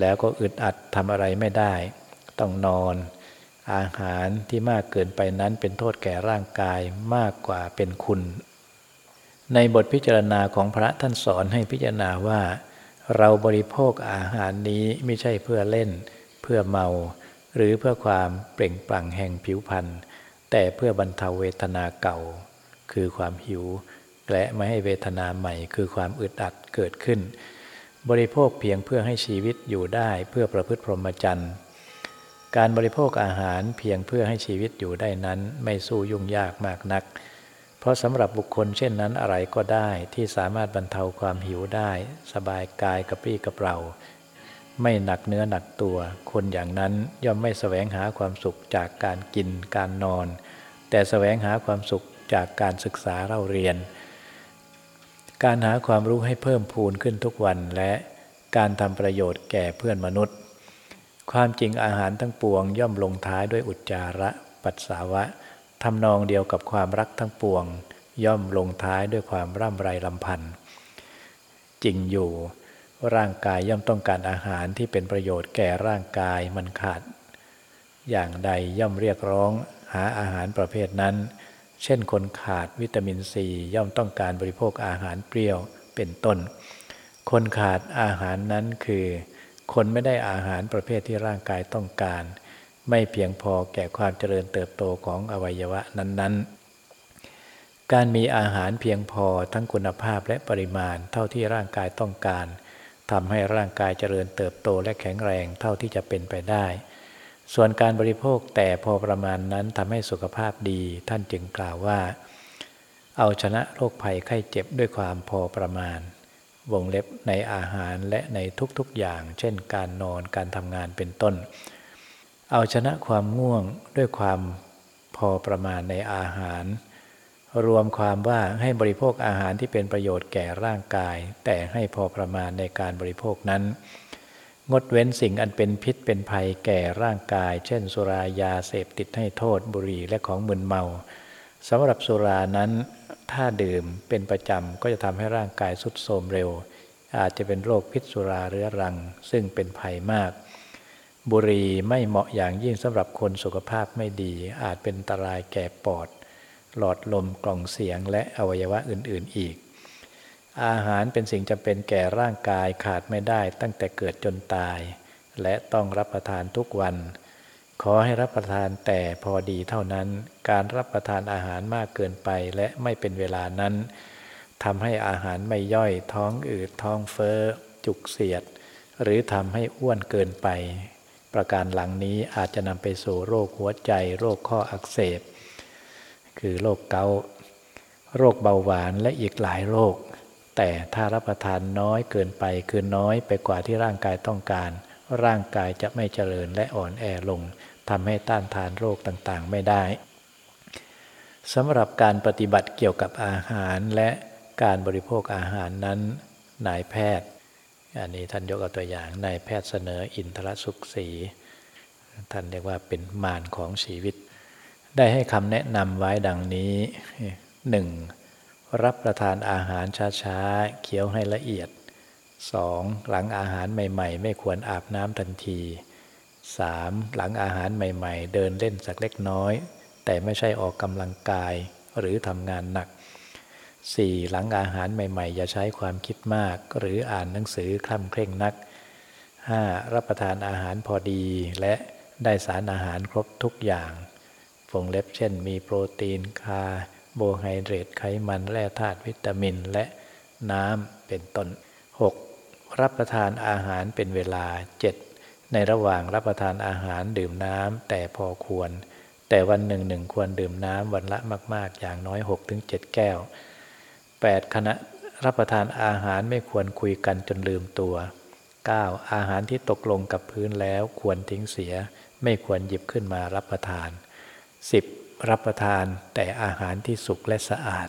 แล้วก็อึดอัดทำอะไรไม่ได้ ต้องนอน อาหารที่มากเกินไปนั้นเป็นโทษแก่ร่างกายมากกว่าเป็นคุณ ในบทพิจารณาของพระท่านสอนให้พิจารณาว่า เราบริโภคอาหารนี้ไม่ใช่เพื่อเล่น เพื่อเมา หรือเพื่อความเปล่งปลั่งแห่งผิวพรรณแต่เพื่อบรรเทาเวทนาเก่า คือความหิว และไม่ให้เวทนาใหม่ คือความอึดอัดเกิดขึ้น บริโภคเพียงเพื่อให้ชีวิตอยู่ได้เพื่อประพฤติพรหมจรรย์ การบริโภคอาหารเพียงเพื่อให้ชีวิตอยู่ได้นั้นไม่สู้ยุ่งยากมากนัก เพราะสำหรับบุคคลเช่นนั้นอะไรก็ได้ที่สามารถบรรเทาความหิวได้ สบายกายกระปรี้กระเปร่า ไม่หนักเนื้อหนักตัว คนอย่างนั้นย่อมไม่แสวงหาความสุขจากการกินการนอน แต่แสวงหาความสุขจากการศึกษาเราเรียน การหาความรู้ให้เพิ่มพูนขึ้นทุกวันและการทำประโยชน์แก่เพื่อนมนุษย์ ความจริงอาหารทั้งปวง ย่อมลงท้ายด้วยอุจจาระปัสสาวะทำนองเดียวกับความรักทั้งปวง ย่อมลงท้ายด้วยความร่ำไรลำพันธ์จริงอยู่ ร่างกายย่อมต้องการอาหารที่เป็นประโยชน์แก่ร่างกายมันขาด อย่างใดย่อมเรียกร้องหาอาหารประเภทนั้น เช่นคนขาดวิตามินซีย่อมต้องการบริโภคอาหารเปรี้ยวเป็นต้น คนขาดอาหารนั้นคือ คนไม่ได้อาหารประเภทที่ร่างกายต้องการ ไม่เพียงพอแก่ความเจริญเติบโตของอวัยวะนั้น ๆ การมีอาหารเพียงพอทั้งคุณภาพและปริมาณเท่าที่ร่างกายต้องการทำให้ร่างกายเจริญเติบโตและแข็งแรงเท่าที่จะเป็นไปได้ ส่วนการบริโภคแต่พอประมาณนั้นทำให้สุขภาพดีท่านจึงกล่าวว่า เอาชนะโรคภัยไข้เจ็บด้วยความพอประมาณ วงเล็บในอาหารและในทุกๆอย่าง เช่น การนอนการทำงานเป็นต้น เอาชนะความง่วงด้วยความพอประมาณในอาหาร รวมความว่าให้บริโภคอาหารที่เป็นประโยชน์แก่ร่างกาย แต่ให้พอประมาณในการบริโภคนั้น งดเว้นสิ่งอันเป็นพิษเป็นภัยแก่ร่างกาย เช่น สุรายาเสพติดให้โทษบุหรี่และของมึนเมาสำหรับสุรานั้น ถ้าดื่มเป็นประจำก็จะทำให้ร่างกายสุดโทรมเร็ว อาจจะเป็นโรคพิษสุราเรื้อรัง ซึ่งเป็นภัยมาก บุหรี่ไม่เหมาะอย่างยิ่งสำหรับคนสุขภาพไม่ดี อาจเป็นอันตรายแก่ปอด หลอดลมกล่องเสียงและอวัยวะอื่น ๆอีก อาหารเป็นสิ่งจำเป็นแก่ร่างกายขาดไม่ได้ตั้งแต่เกิดจนตาย และต้องรับประทานทุกวัน ขอให้รับประทานแต่พอดีเท่านั้น การรับประทานอาหารมากเกินไปและไม่เป็นเวลานั้นทำให้อาหารไม่ย่อยท้องอืดท้องเฟ้อ จุกเสียด หรือทำให้อ้วนเกินไป ประการหลังนี้อาจจะนำไปสู่โรคหัวใจ โรคข้ออักเสบ คือโรคเกาโรคเบาหวานและอีกหลายโรค แต่ถ้ารับประทานน้อยเกินไปคือน้อยไปกว่าที่ร่างกายต้องการ ร่างกายจะไม่เจริญและอ่อนแอลงทำให้ต้านทานโรคต่างๆ ไม่ได้สำหรับการปฏิบัติเกี่ยวกับอาหารและการบริโภคอาหารนั้นนายแพทย์ อันนี้ท่านยกเอาตัวอย่างนายแพทย์เสนออินทรสุขสีท่านเรียกว่าเป็นมารของชีวิต ได้ให้คำแนะนำไว้ดังนี้หนึ่งรับประทานอาหารช้าๆ เคี้ยวให้ละเอียด 2. หลังอาหารใหม่ ๆ ไม่ควรอาบน้ำทันที 3. หลังอาหารใหม่ ๆ เดินเล่นสักเล็กน้อย แต่ไม่ใช่ออกกำลังกายหรือทำงานหนัก 4. หลังอาหารใหม่ ๆ อย่าใช้ความคิดมาก หรืออ่านหนังสือคร่ำเคร่งนัก 5. รับประทานอาหารพอดี และได้สารอาหารครบทุกอย่างวงเล็บเช่น มีโปรตีนคาร์โบไฮเดรตไขมันแร่ธาตุวิตามิน และน้ำเป็นต้น 6. รับประทานอาหารเป็นเวลา 7. ในระหว่างรับประทานอาหารดื่มน้ำแต่พอควร แต่วันหนึ่งหนึ่งควรดื่มน้ำวันละมาก ๆ อย่างน้อย 6-7 แก้ว 8. ขณะรับประทานอาหารไม่ควรคุยกันจนลืมตัว 9. อาหารที่ตกลงกับพื้นแล้วควรทิ้งเสีย ไม่ควรหยิบขึ้นมารับประทาน 10. รับประทานแต่อาหารที่สุกและสะอาด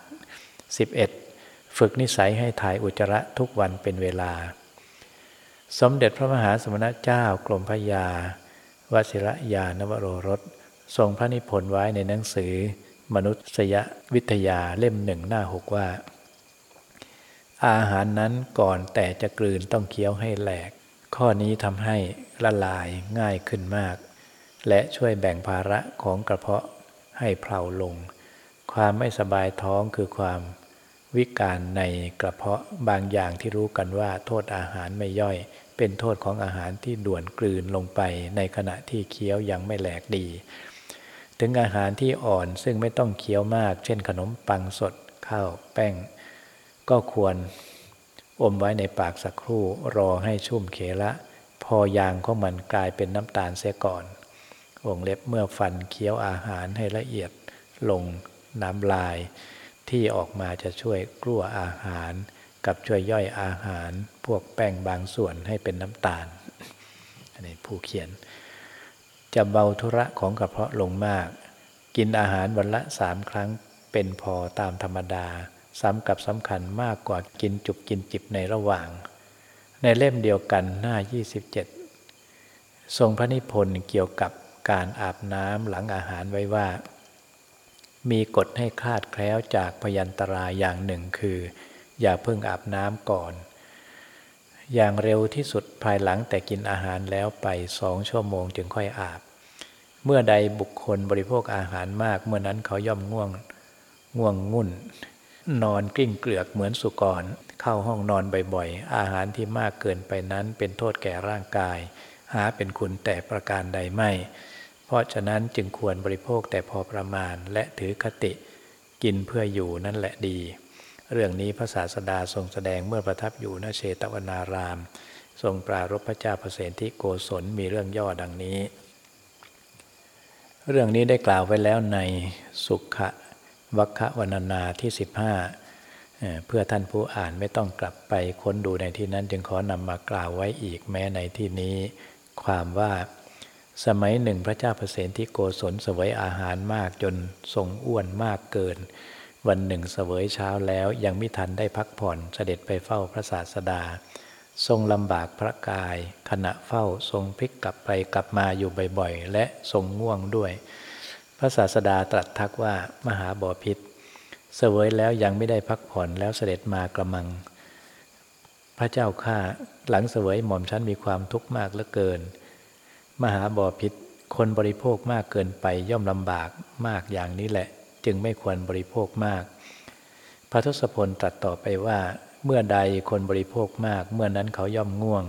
11. ฝึกนิสัยให้ถ่ายอุจจาระทุกวันเป็นเวลา สมเด็จพระมหาสมณเจ้ากรมพระยาวชิระยานวโรรสทรงพระนิพนธ์ไว้ในหนังสือ มนุษยวิทยาเล่มหนึ่งหน้าหกว่า อาหารนั้นก่อนแต่จะกลืนต้องเคี้ยวให้แหลก ข้อนี้ทำให้ละลายง่ายขึ้นมาก และช่วยแบ่งภาระของกระเพาะให้เพลาลง ความไม่สบายท้องคือความ วิการในกระเพาะบางอย่างที่รู้กันว่าโทษอาหารไม่ย่อย เป็นโทษของอาหารที่ด่วนกลืนลงไปในขณะที่เคี้ยวยังไม่แหลกดี ถึงอาหารที่อ่อนซึ่งไม่ต้องเคี้ยวมาก เช่นขนมปังสดข้าวแป้ง ก็ควรอมไว้ในปากสักครู่รอให้ชุ่มเขละ พอยางของมันกลายเป็นน้ำตาลเสียก่อนวงเล็บเมื่อฟันเคี้ยวอาหารให้ละเอียดลงน้ำลาย ที่ออกมาจะช่วยกลั้วอาหาร กับช่วยย่อยอาหาร พวกแป้งบางส่วนให้เป็นน้ำตาล อันนี้ผู้เขียน จะเบาธุระของกระเพาะลงมาก กินอาหารวันละสามครั้งเป็นพอตามธรรมดา ซ้ำกับสำคัญมากกว่ากินจุบกินจิบในระหว่าง ในเล่มเดียวกันหน้า 27 ทรงพระนิพนธ์เกี่ยวกับการอาบน้ำหลังอาหารไว้ว่า มีกฎให้คลาดแคล้วจากพยันตรายอย่างหนึ่งคือ อย่าเพิ่งอาบน้ำก่อน อย่างเร็วที่สุดภายหลังแต่กินอาหารแล้วไปสองชั่วโมงจึงค่อยอาบ เมื่อใดบุคคลบริโภคอาหารมากเมื่อนั้นเขาย่อมง่วงง่วงงุ่น นอนกลิ้งเกลือกเหมือนสุกร เข้าห้องนอนบ่อยๆ อาหารที่มากเกินไปนั้นเป็นโทษแก่ร่างกาย หาเป็นคุณแต่ประการใดไม่ เพราะฉะนั้นจึงควรบริโภคแต่พอประมาณและถือคติกินเพื่ออยู่นั่นแหละดี เรื่องนี้พระศาสดาทรงแสดงเมื่อประทับอยู่ณเชตวนาราม ทรงปรารพระเจ้าประเสนที่โกศลมีเรื่องย่อดังนี้ เรื่องนี้ได้กล่าวไว้แล้วในสุขวัควันนาที่ 15 เพื่อท่านผู้อ่านไม่ต้องกลับไปค้นดูในที่นั้นจึงขอนำมากล่าวไว้อีกแม้ในที่นี้ ความว่า สมัยหนึ่งพระเจ้าเปรตที่โกศลเสวยอาหารมากจนทรงอ้วนมากเกิน วันหนึ่งเสวยเช้าแล้วยังไม่ทันได้พักผ่อนเสด็จไปเฝ้าพระศาสดา ทรงลำบากพระกาย ขณะเฝ้าทรงพลิกกลับไปกลับมาอยู่บ่อยๆ และทรงง่วงด้วย พระศาสดาตรัสทักว่ามหาบอพิษเสวยแล้วยังไม่ได้พักผ่อนแล้วเสด็จมากระมัง พระเจ้าข้าหลังเสวยหม่อมชั้นมีความทุกข์มากเหลือเกิน มหาบอพิษคนบริโภคมากเกินไปย่อมลำบากมากอย่างนี้แหละ จึงไม่ควรบริโภคมาก พระทศพลตรัสต่อไปว่า เมื่อใดคนบริโภคมาก เมื่อนั้นเขาย่อมง่วง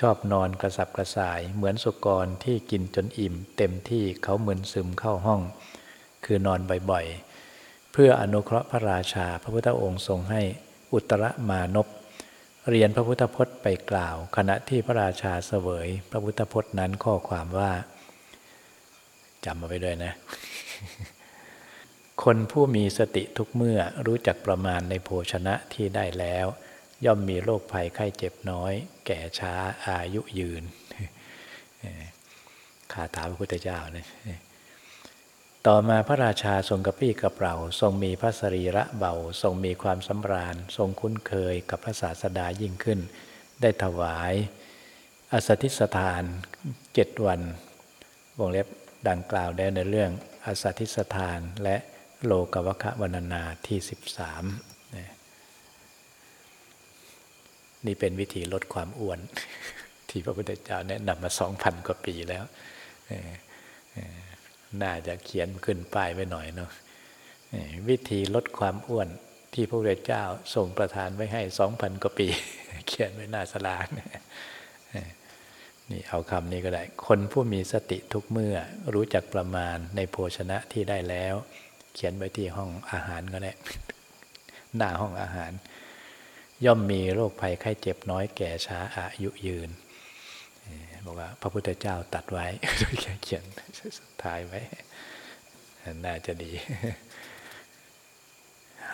ชอบนอนกระสับกระส่าย เหมือนสุกรที่กินจนอิ่ม เต็มที่เขาเหมือนซึมเข้าห้อง คือนอนบ่อยๆ เพื่ออนุเคราะห์พระราชาพระพุทธองค์ทรงให้อุตรมานพ เรียนพระพุทธพจน์ไปกล่าว ขณะที่พระราชาเสวย พระพุทธพจน์นั้นข้อความว่าจำมาไปด้วยนะ คนผู้มีสติทุกเมื่อรู้จักประมาณในโภชนะที่ได้แล้ว ย่อมมีโรคภัยไข้เจ็บน้อย แก่ช้าอายุยืนคาถาพระพุทธเจ้าเนี่ย ต่อมาพระราชาทรงกระปี้กระเป๋าทรงมีพระสรีระเบาทรงมีความสำราญ ทรงคุ้นเคยกับพระศาสดายิ่งขึ้น ได้ถวาย อสติสถานเจ็ดวัน วงเล็บดังกล่าวได้ในเรื่องอสติสถานและโลกวัคะวรรณนาที่ 13 นี่เป็นวิธีลดความอ้วน ที่พระพุทธเจ้าแนะนำมาสองพันกว่าปีแล้ว น่าจะเขียนขึ้นป้ายไว้หน่อยเนาะวิธีลดความอ้วนที่พระพุทธเจ้าทรงประทานไว้ให้สองพันกว่าปี เขียนไว้หน้าสลากนี่เอาคำนี้ก็ได้ คนผู้มีสติทุกเมื่อรู้จักประมาณในโภชนะที่ได้แล้ว เขียนไว้ที่ห้องอาหารก็ได้ หน้าห้องอาหาร ย่อมมีโรคภัยไข้เจ็บน้อยแก่ช้าอายุยืน บอกว่า พระพุทธเจ้าตัดไว้เขียนสุดท้ายไว้ น่าจะดี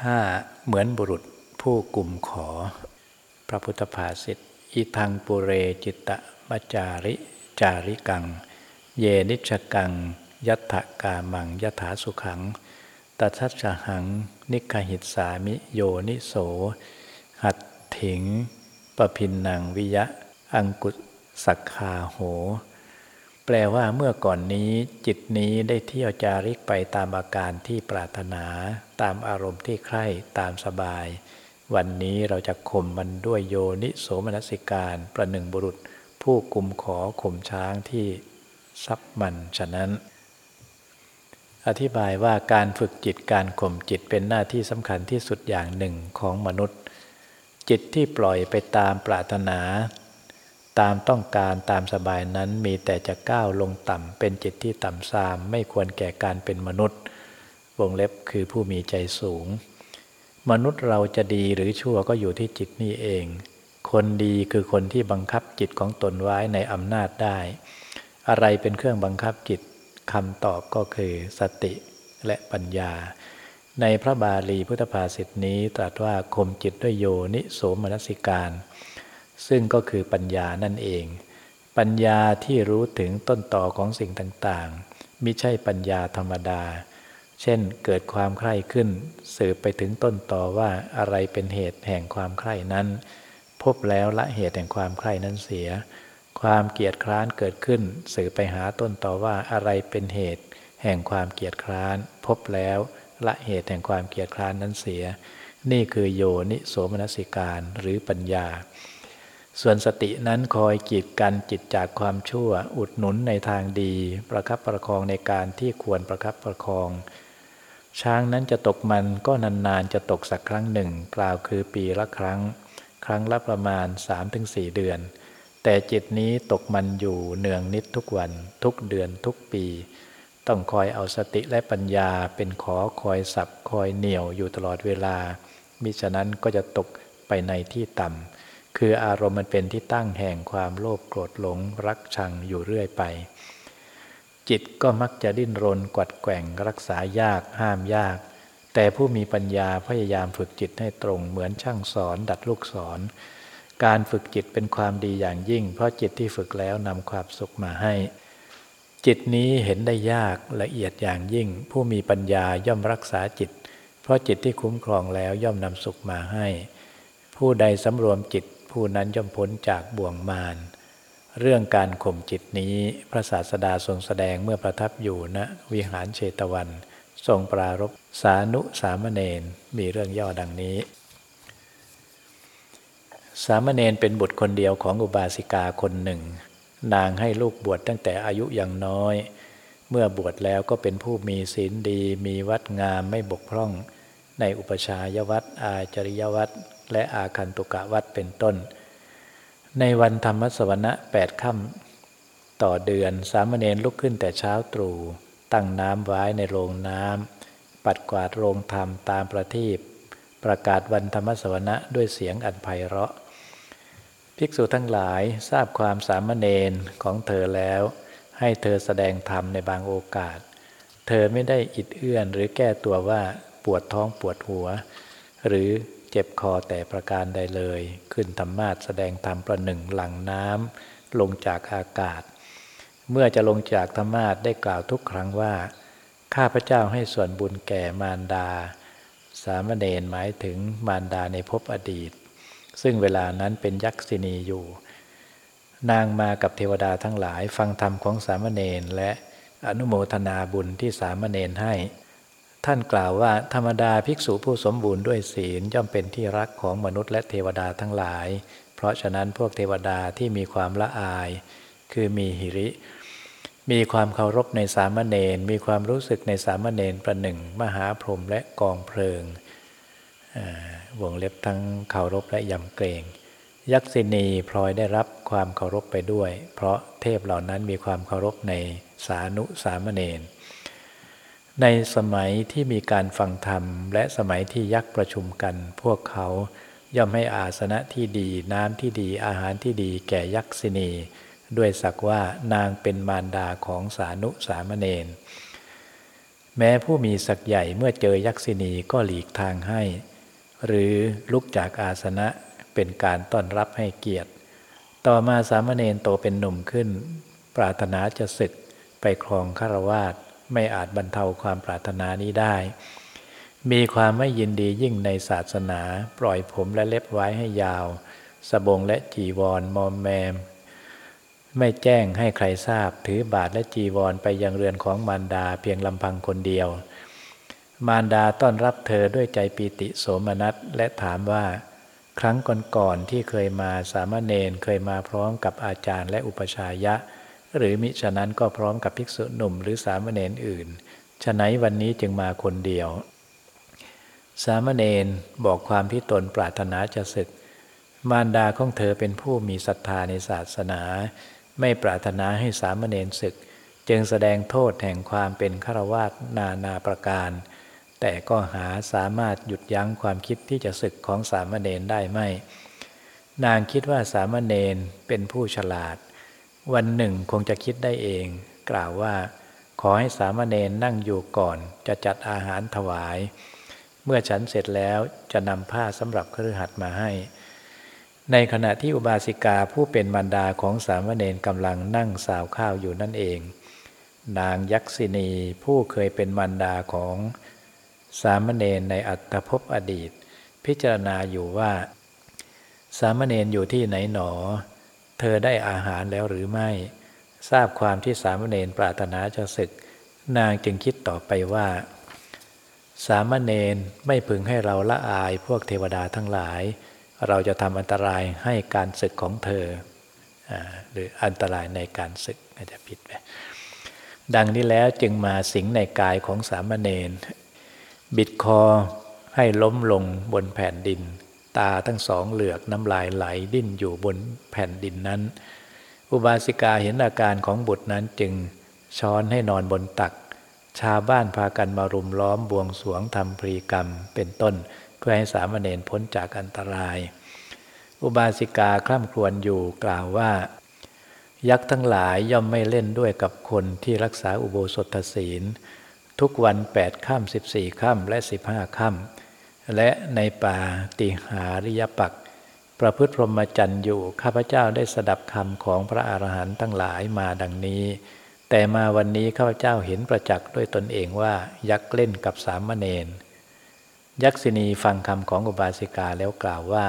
ห้าเหมือนบุรุษผู้กลุ่มขอ พระพุทธภาษิตอิทังปุเรจิตตมจาริ จาริกัง เยนิชกัง ยัตถกามัง ยถาสุขังตัทัชหัง นิคหิตสามิโยนิโส หัดถิงปพินนางวิยะ อังกุ สักคาโห แปลว่าเมื่อก่อนนี้จิตนี้ได้เที่ยวจาริกไปตามอาการที่ปรารถนา ตามอารมณ์ที่ใคร่ตามสบาย วันนี้เราจะข่มมันด้วยโยนิโสมนสิการ ประหนึ่งบุรุษ ผู้กุมขอข่มช้างที่ซับมันฉะนั้นอธิบายว่าการฝึกจิตการข่มจิตเป็นหน้าที่สำคัญที่สุดอย่างหนึ่งของมนุษย์ จิตที่ปล่อยไปตามปรารถนา ตามต้องการตามสบายนั้นมีแต่จะก้าวลงต่ำเป็นจิตที่ต่ำซาม ไม่ควรแก่การเป็นมนุษย์ วงเล็บคือผู้มีใจสูง มนุษย์เราจะดีหรือชั่วก็อยู่ที่จิตนี่เอง คนดีคือคนที่บังคับจิตของตนไว้ในอำนาจได้ อะไรเป็นเครื่องบังคับจิตคำตอบก็คือสติและปัญญา ในพระบาลีพุทธภาษิตนี้ตรัสว่าข่มจิตด้วยโยนิโสมนสิการ ซึ่งก็คือปัญญานั่นเอง ปัญญาที่รู้ถึงต้นต่อของสิ่งต่างๆมิใช่ปัญญาธรรมดา เช่นเกิดความใคร่ขึ้น สืบไปถึงต้นต่อว่าอะไรเป็นเหตุแห่งความใคร่นั้น พบแล้วละเหตุแห่งความใคร่นั้นเสีย ความเกียดคร้านเกิดขึ้น สืบไปหาต้นต่อว่าอะไรเป็นเหตุ แห่งความเกียดคร้าน พบแล้วละเหตุแห่งความเกียดคร้านนั้นเสีย นี่คือโยนิโสมนสิการหรือปัญญา ส่วนสตินั้นคอยกีดกันจิตจากความชั่ว อุดหนุนในทางดี ประคับประคองในการที่ควรประคับประคอง ช้างนั้นจะตกมันก็นานๆจะตกสักครั้งหนึ่ง กล่าวคือปีละครั้ง ครั้งละประมาณ 3-4 เดือน แต่จิตนี้ตกมันอยู่เนืองนิดทุกวัน ทุกเดือนทุกปี ต้องคอยเอาสติและปัญญาเป็นขอคอยสับคอยเหนี่ยวอยู่ตลอดเวลามิฉะนั้นก็จะตกไปในที่ต่ำ คืออารมณ์มันเป็นที่ตั้งแห่งความโลภโกรธหลงรักชังอยู่เรื่อยไป จิตก็มักจะดิ้นรนกวัดแกว่งรักษายากห้ามยาก แต่ผู้มีปัญญาพยายามฝึกจิตให้ตรงเหมือนช่างสอนดัดลูกศรการฝึกจิตเป็นความดีอย่างยิ่ง เพราะจิตที่ฝึกแล้วนำความสุขมาให้ จิตนี้เห็นได้ยากละเอียดอย่างยิ่ง ผู้มีปัญญาย่อมรักษาจิต เพราะจิตที่คุ้มครองแล้วย่อมนำสุขมาให้ ผู้ใดสำรวมจิต ผู้นั้นย่อมพ้นจากบ่วงมารเรื่องการข่มจิตนี้พระศาสดาทรงแสดงเมื่อประทับอยู่ณนะวิหารเชตวัน ทรงปรารบสานุสามเณรมีเรื่องย่อดังนี้ สามเณรเป็นบุตรคนเดียวของอุบาสิกาคนหนึ่ง นางให้ลูกบวชตั้งแต่อายุยังน้อย เมื่อบวชแล้วก็เป็นผู้มีศีลดี มีวัดงามไม่บกพร่อง ในอุปชายวัดอาจริยวัด และอาคันตุกะวัดเป็นต้น ในวันธรรมสวนะแปดค่ำต่อเดือน สามเณรลุกขึ้นแต่เช้าตรู่ตั้งน้ำไว้ในโรงน้ำปัดกวาดโรงธรรมตามประทีปประกาศวันธรรมสวนะด้วยเสียงอันไพเราะ ภิกษุทั้งหลายทราบความสามเณรของเธอแล้ว ให้เธอแสดงธรรมในบางโอกาส เธอไม่ได้อิดเอื้อนหรือแก้ตัวว่าปวดท้องปวดหัว หรือ เจ็บคอแต่ประการใดเลย ขึ้นธรรมาสแสดงธรรมประหนึ่งหลังน้ำลงจากอากาศ เมื่อจะลงจากธรรมาสได้กล่าวทุกครั้งว่า ข้าพเจ้าให้ส่วนบุญแก่มารดา สามเณรหมายถึงมารดาในภพอดีต ซึ่งเวลานั้นเป็นยักษินีอยู่ นางมากับเทวดาทั้งหลายฟังธรรมของสามเณรและอนุโมทนาบุญที่สามเณรให้ ท่านกล่าวว่าธรรมดาภิกษุผู้สมบูรณ์ด้วยศีลย่อมเป็นที่รักของมนุษย์และเทวดาทั้งหลาย เพราะฉะนั้นพวกเทวดาที่มีความละอาย คือมีหิริ มีความเคารพในสามเณรมีความรู้สึกในสามเณรประหนึ่ง มหาพรหมและกองเพลิงวงเล็บทั้งเคารพและยำเกรง ยักษินีพลอยได้รับความเคารพไปด้วย เพราะเทพเหล่านั้นมีความเคารพในสานุสามเณร ในสมัยที่มีการฟังธรรม และสมัยที่ยักษ์ประชุมกัน พวกเขาย่อมให้อาสนะที่ดีน้ำที่ดีอาหารที่ดีแก่ยักษินี ด้วยสักว่านางเป็นมารดาของสานุสามเณรแม้ผู้มีศักย์ใหญ่เมื่อเจอยักษินีก็หลีกทางให้ หรือลุกจากอาสนะเป็นการต้อนรับให้เกียรติ ต่อมาสามเณรโตเป็นหนุ่มขึ้น ปรารถนาจะศึกไปครองคาวาส ไม่อาจบรรเทาความปรารถนานี้ได้ มีความไม่ยินดียิ่งในศาสนา ปล่อยผมและเล็บไว้ให้ยาวสบงและจีวรมอมแมม ไม่แจ้งให้ใครทราบ ถือบาทและจีวรไปยังเรือนของมารดาเพียงลำพังคนเดียว มารดาต้อนรับเธอด้วยใจปีติโสมนัสและถามว่า ครั้งก่อนๆที่เคยมาสามเณรเคยมาพร้อมกับอาจารย์และอุปชายะ หรือมิฉะนั้นก็พร้อมกับภิกษุหนุ่มหรือสามเณรอื่น ฉะนั้นวันนี้จึงมาคนเดียว สามเณรบอกความที่ตนปรารถนาจะศึก มารดาของเธอเป็นผู้มีศรัทธาในศาสนา ไม่ปรารถนาให้สามเณรศึก จึงแสดงโทษแห่งความเป็นฆราวาสนานาประการ แต่ก็หาสามารถหยุดยั้งความคิดที่จะศึกของสามเณรได้ไม่ นางคิดว่าสามเณรเป็นผู้ฉลาด วันหนึ่งคงจะคิดได้เอง กล่าวว่า ขอให้สามเณรนั่งอยู่ก่อน จะจัดอาหารถวาย เมื่อฉันเสร็จแล้วจะนำผ้าสำหรับเครือหัดมาให้ ในขณะที่อุบาสิกาผู้เป็นมารดาของสามเณรกำลังนั่งสาวข้าวอยู่นั่นเอง นางยักษินีผู้เคยเป็นมารดาของสามเณรในอัตภพอดีต พิจารณาอยู่ว่า สามเณรอยู่ที่ไหนหนอ เธอได้อาหารแล้วหรือไม่ ทราบความที่สามเณรปรารถนาจะศึก นางจึงคิดต่อไปว่า สามเณรไม่พึงให้เราละอายพวกเทวดาทั้งหลาย เราจะทำอันตรายให้การศึกของเธออหรืออันตรายในการศึกอาจจะผิดไปดังนี้แล้วจึงมาสิงในกายของสามเณรบิดคอให้ล้มลงบนแผ่นดิน ตาทั้งสองเหลือกน้ำลายไหลดิ้นอยู่บนแผ่นดินนั้น อุบาสิกาเห็นอาการของบุตรนั้นจึงช้อนให้นอนบนตัก ชาวบ้านพากันมารุมล้อมบวงสวงทำพรีกรรมเป็นต้น เพื่อให้สามเณรพ้นจากอันตราย อุบาสิกาคร่ำครวญอยู่กล่าวว่า ยักษ์ทั้งหลายย่อมไม่เล่นด้วยกับคนที่รักษาอุโบสถศีล ทุกวันแปดค่ำสิบสี่ค่ำและสิบห้าค่ำ และในป่าติหาริยปักประพฤติพรหมจรรย์อยู่ข้าพเจ้าได้สดับคำของพระอรหันต์ทั้งหลายมาดังนี้ แต่มาวันนี้ข้าพเจ้าเห็นประจักษ์ด้วยตนเองว่ายักษ์เล่นกับสามเณรยักษินีฟังคำของอุบาสิกาแล้วกล่าวว่า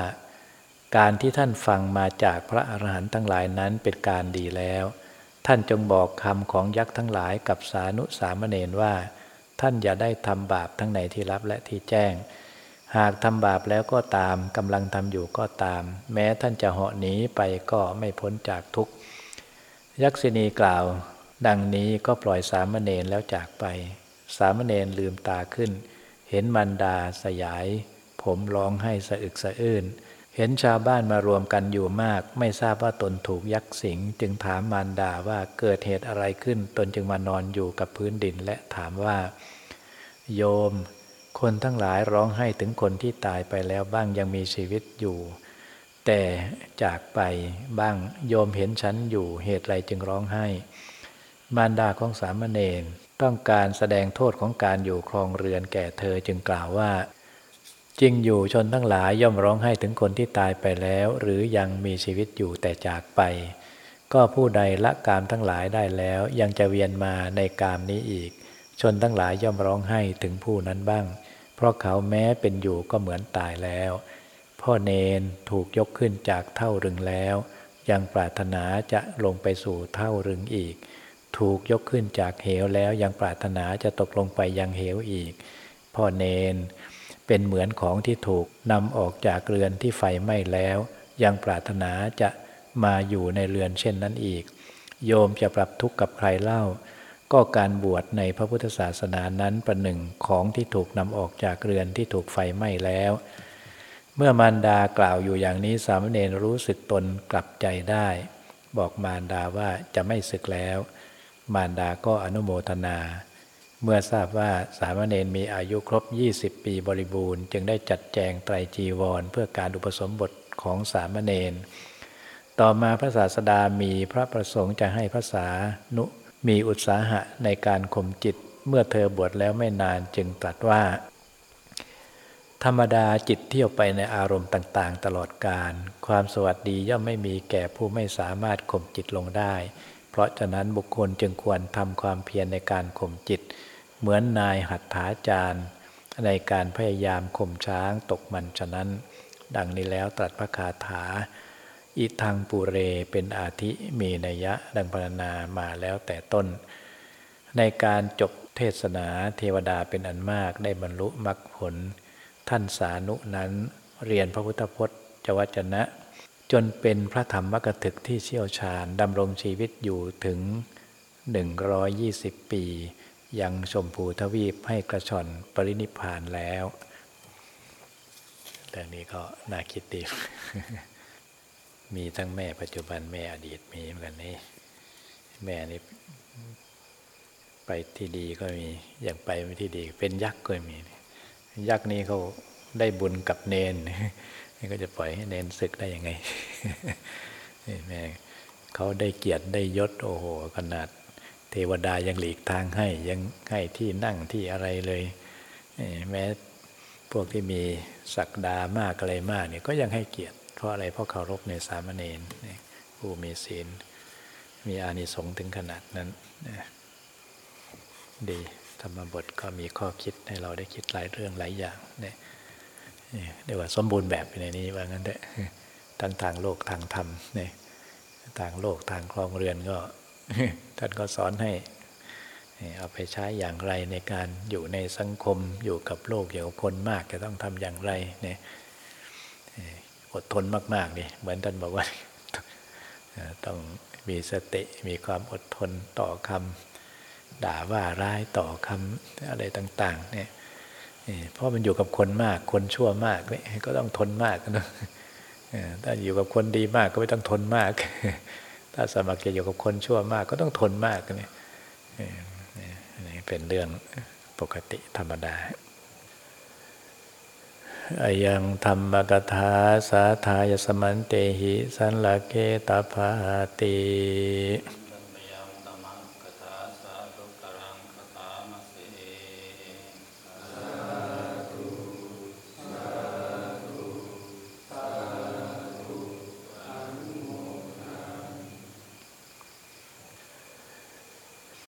การที่ท่านฟังมาจากพระอรหันต์ทั้งหลายนั้นเป็นการดีแล้ว ท่านจงบอกคำของยักษ์ทั้งหลายกับสานุสามเณรว่า ท่านอย่าได้ทำบาปทั้งในที่ลับและที่แจ้ง หากทำบาปแล้วก็ตามกำลังทำอยู่ก็ตาม แม้ท่านจะเหาะหนีไปก็ไม่พ้นจากทุกข์ยักษินีกล่าว ดังนี้ก็ปล่อยสามเณรแล้วจากไป สามเณรลืมตาขึ้น เห็นมันดาสยาย ผมร้องให้สะอึกสะอื้นเห็นชาวบ้านมารวมกันอยู่มาก ไม่ทราบว่าตนถูกยักษ์สิง จึงถามมารดาว่าเกิดเหตุอะไรขึ้น ตนจึงมานอนอยู่กับพื้นดินและถามว่า โยม คนทั้งหลายร้องไห้ถึงคนที่ตายไปแล้วบ้างยังมีชีวิตอยู่ แต่จากไปบ้างโยมเห็นฉันอยู่เหตุไรจึงร้องไห้ มารดาของสามเณรต้องการแสดงโทษของการอยู่ครองเรือนแก่เธอจึงกล่าวว่าจริงอยู่ชนทั้งหลายย่อมร้องไห้ถึงคนที่ตายไปแล้ว หรือยังมีชีวิตอยู่แต่จากไป ก็ผู้ใดละกามทั้งหลายได้แล้วยังจะเวียนมาในกามนี้อีก ชนทั้งหลายย่อมร้องไห้ถึงผู้นั้นบ้าง เพราะเขาแม้เป็นอยู่ก็เหมือนตายแล้ว พ่อเนนถูกยกขึ้นจากเท่ารึงแล้ว ยังปรารถนาจะลงไปสู่เท่ารึงอีก ถูกยกขึ้นจากเหวแล้วยังปรารถนาจะตกลงไปยังเหวอีก พ่อเนนเป็นเหมือนของที่ถูกนำออกจากเรือนที่ไฟไหม้แล้ว ยังปรารถนาจะมาอยู่ในเรือนเช่นนั้นอีก โยมจะปรับทุกข์กับใครเล่า ก็การบวชในพระพุทธศาสนานั้นประหนึ่งของที่ถูกนำออกจากเรือนที่ถูกไฟไหม้แล้ว เมื่อมารดากล่าวอยู่อย่างนี้สามเณรรู้สึกตนกลับใจได้ บอกมารดาว่าจะไม่ศึกแล้ว มารดาก็อนุโมทนา เมื่อทราบว่าสามเณรมีอายุครบ 20 ปีบริบูรณ์ จึงได้จัดแจงไตรจีวร เพื่อการอุปสมบทของสามเณรต่อมาพระศาสดามีพระประสงค์จะให้ภาษานุ มีอุตสาหะในการข่มจิตเมื่อเธอบวชแล้วไม่นานจึงตรัสว่า ธรรมดาจิตเที่ยวไปในอารมณ์ต่างๆ ตลอดการ ความสวัสดีย่อมไม่มีแก่ผู้ไม่สามารถข่มจิตลงได้ เพราะฉะนั้นบุคคลจึงควรทำความเพียรในการข่มจิต เหมือนนายหัตถาจารย์ ในการพยายามข่มช้างตกมันฉะนั้น ดังนี้แล้วตรัสพระคาถา อิทังปุเรเป็นอาทิมีนัยยะดังพรรณนามาแล้วแต่ต้น ในการจบเทศนาเทวดาเป็นอันมากได้บรรลุมรรคผล ท่านสานุนั้นเรียนพระพุทธพจน์จวจนะ จนเป็นพระธรรมกถึกที่เชี่ยวชาญดำรงชีวิตอยู่ถึง 120 ปี ยังชมพูทวีปให้กระชอนปรินิพานแล้วแต่นี้ก็น่าคิดดี มีทั้งแม่ปัจจุบันแม่อดีตมีเหมือนกันนี่แม่นี่ไปที่ดีก็มีอย่างไปไม่ที่ดี เป็นยักษ์ก็มี ยักษ์นี้เขาได้บุญกับเนนนี่ก็จะปล่อยให้เนนศึกได้ยังไงแม่เขาได้เกียรติได้ยศโอ้โหขนาด เทวดายังหลีกทางให้ยังให้ที่นั่งที่อะไรเลยแม้พวกที่มีศักดามากอะไรมากเนี่ยก็ยังให้เกียรติ เพราะอะไรเพราะเคารพในสามเณรผู้มีศีล มีอานิสงส์ถึงขนาดนั้นดีธรรมบทก็มีข้อคิดให้เราได้คิดหลายเรื่องหลายอย่างเนี่ยเรียกว่าสมบูรณ์แบบในนี้ว่างั้นเถอะทั้งทางโลกทางธรรมเนี่ยทางโลกทางครองเรือนก็ท่านก็สอนให้เอาไปใช้อย่างไรในการอยู่ในสังคมอยู่กับโลกอยู่กับคนมากจะต้องทำอย่างไรเนี่ย อดทนมากๆนี่เหมือนท่านบอกว่าต้องมีสติมีความอดทนต่อคำด่าว่าร้ายต่อคำอะไรต่างๆเนี่ยเพราะมันอยู่กับคนมากคนชั่วมากเนี่ยก็ต้องทนมากนะถ้าอยู่กับคนดีมากก็ไม่ต้องทนมาก ถ้าสมัครจะอยู่กับคนชั่วมากก็ต้องทนมากเนี่ยนี่เป็นเรื่องปกติธรรมดา อายังธรรมกถาสาธายสมันเตหิ สันลเกตาภาติ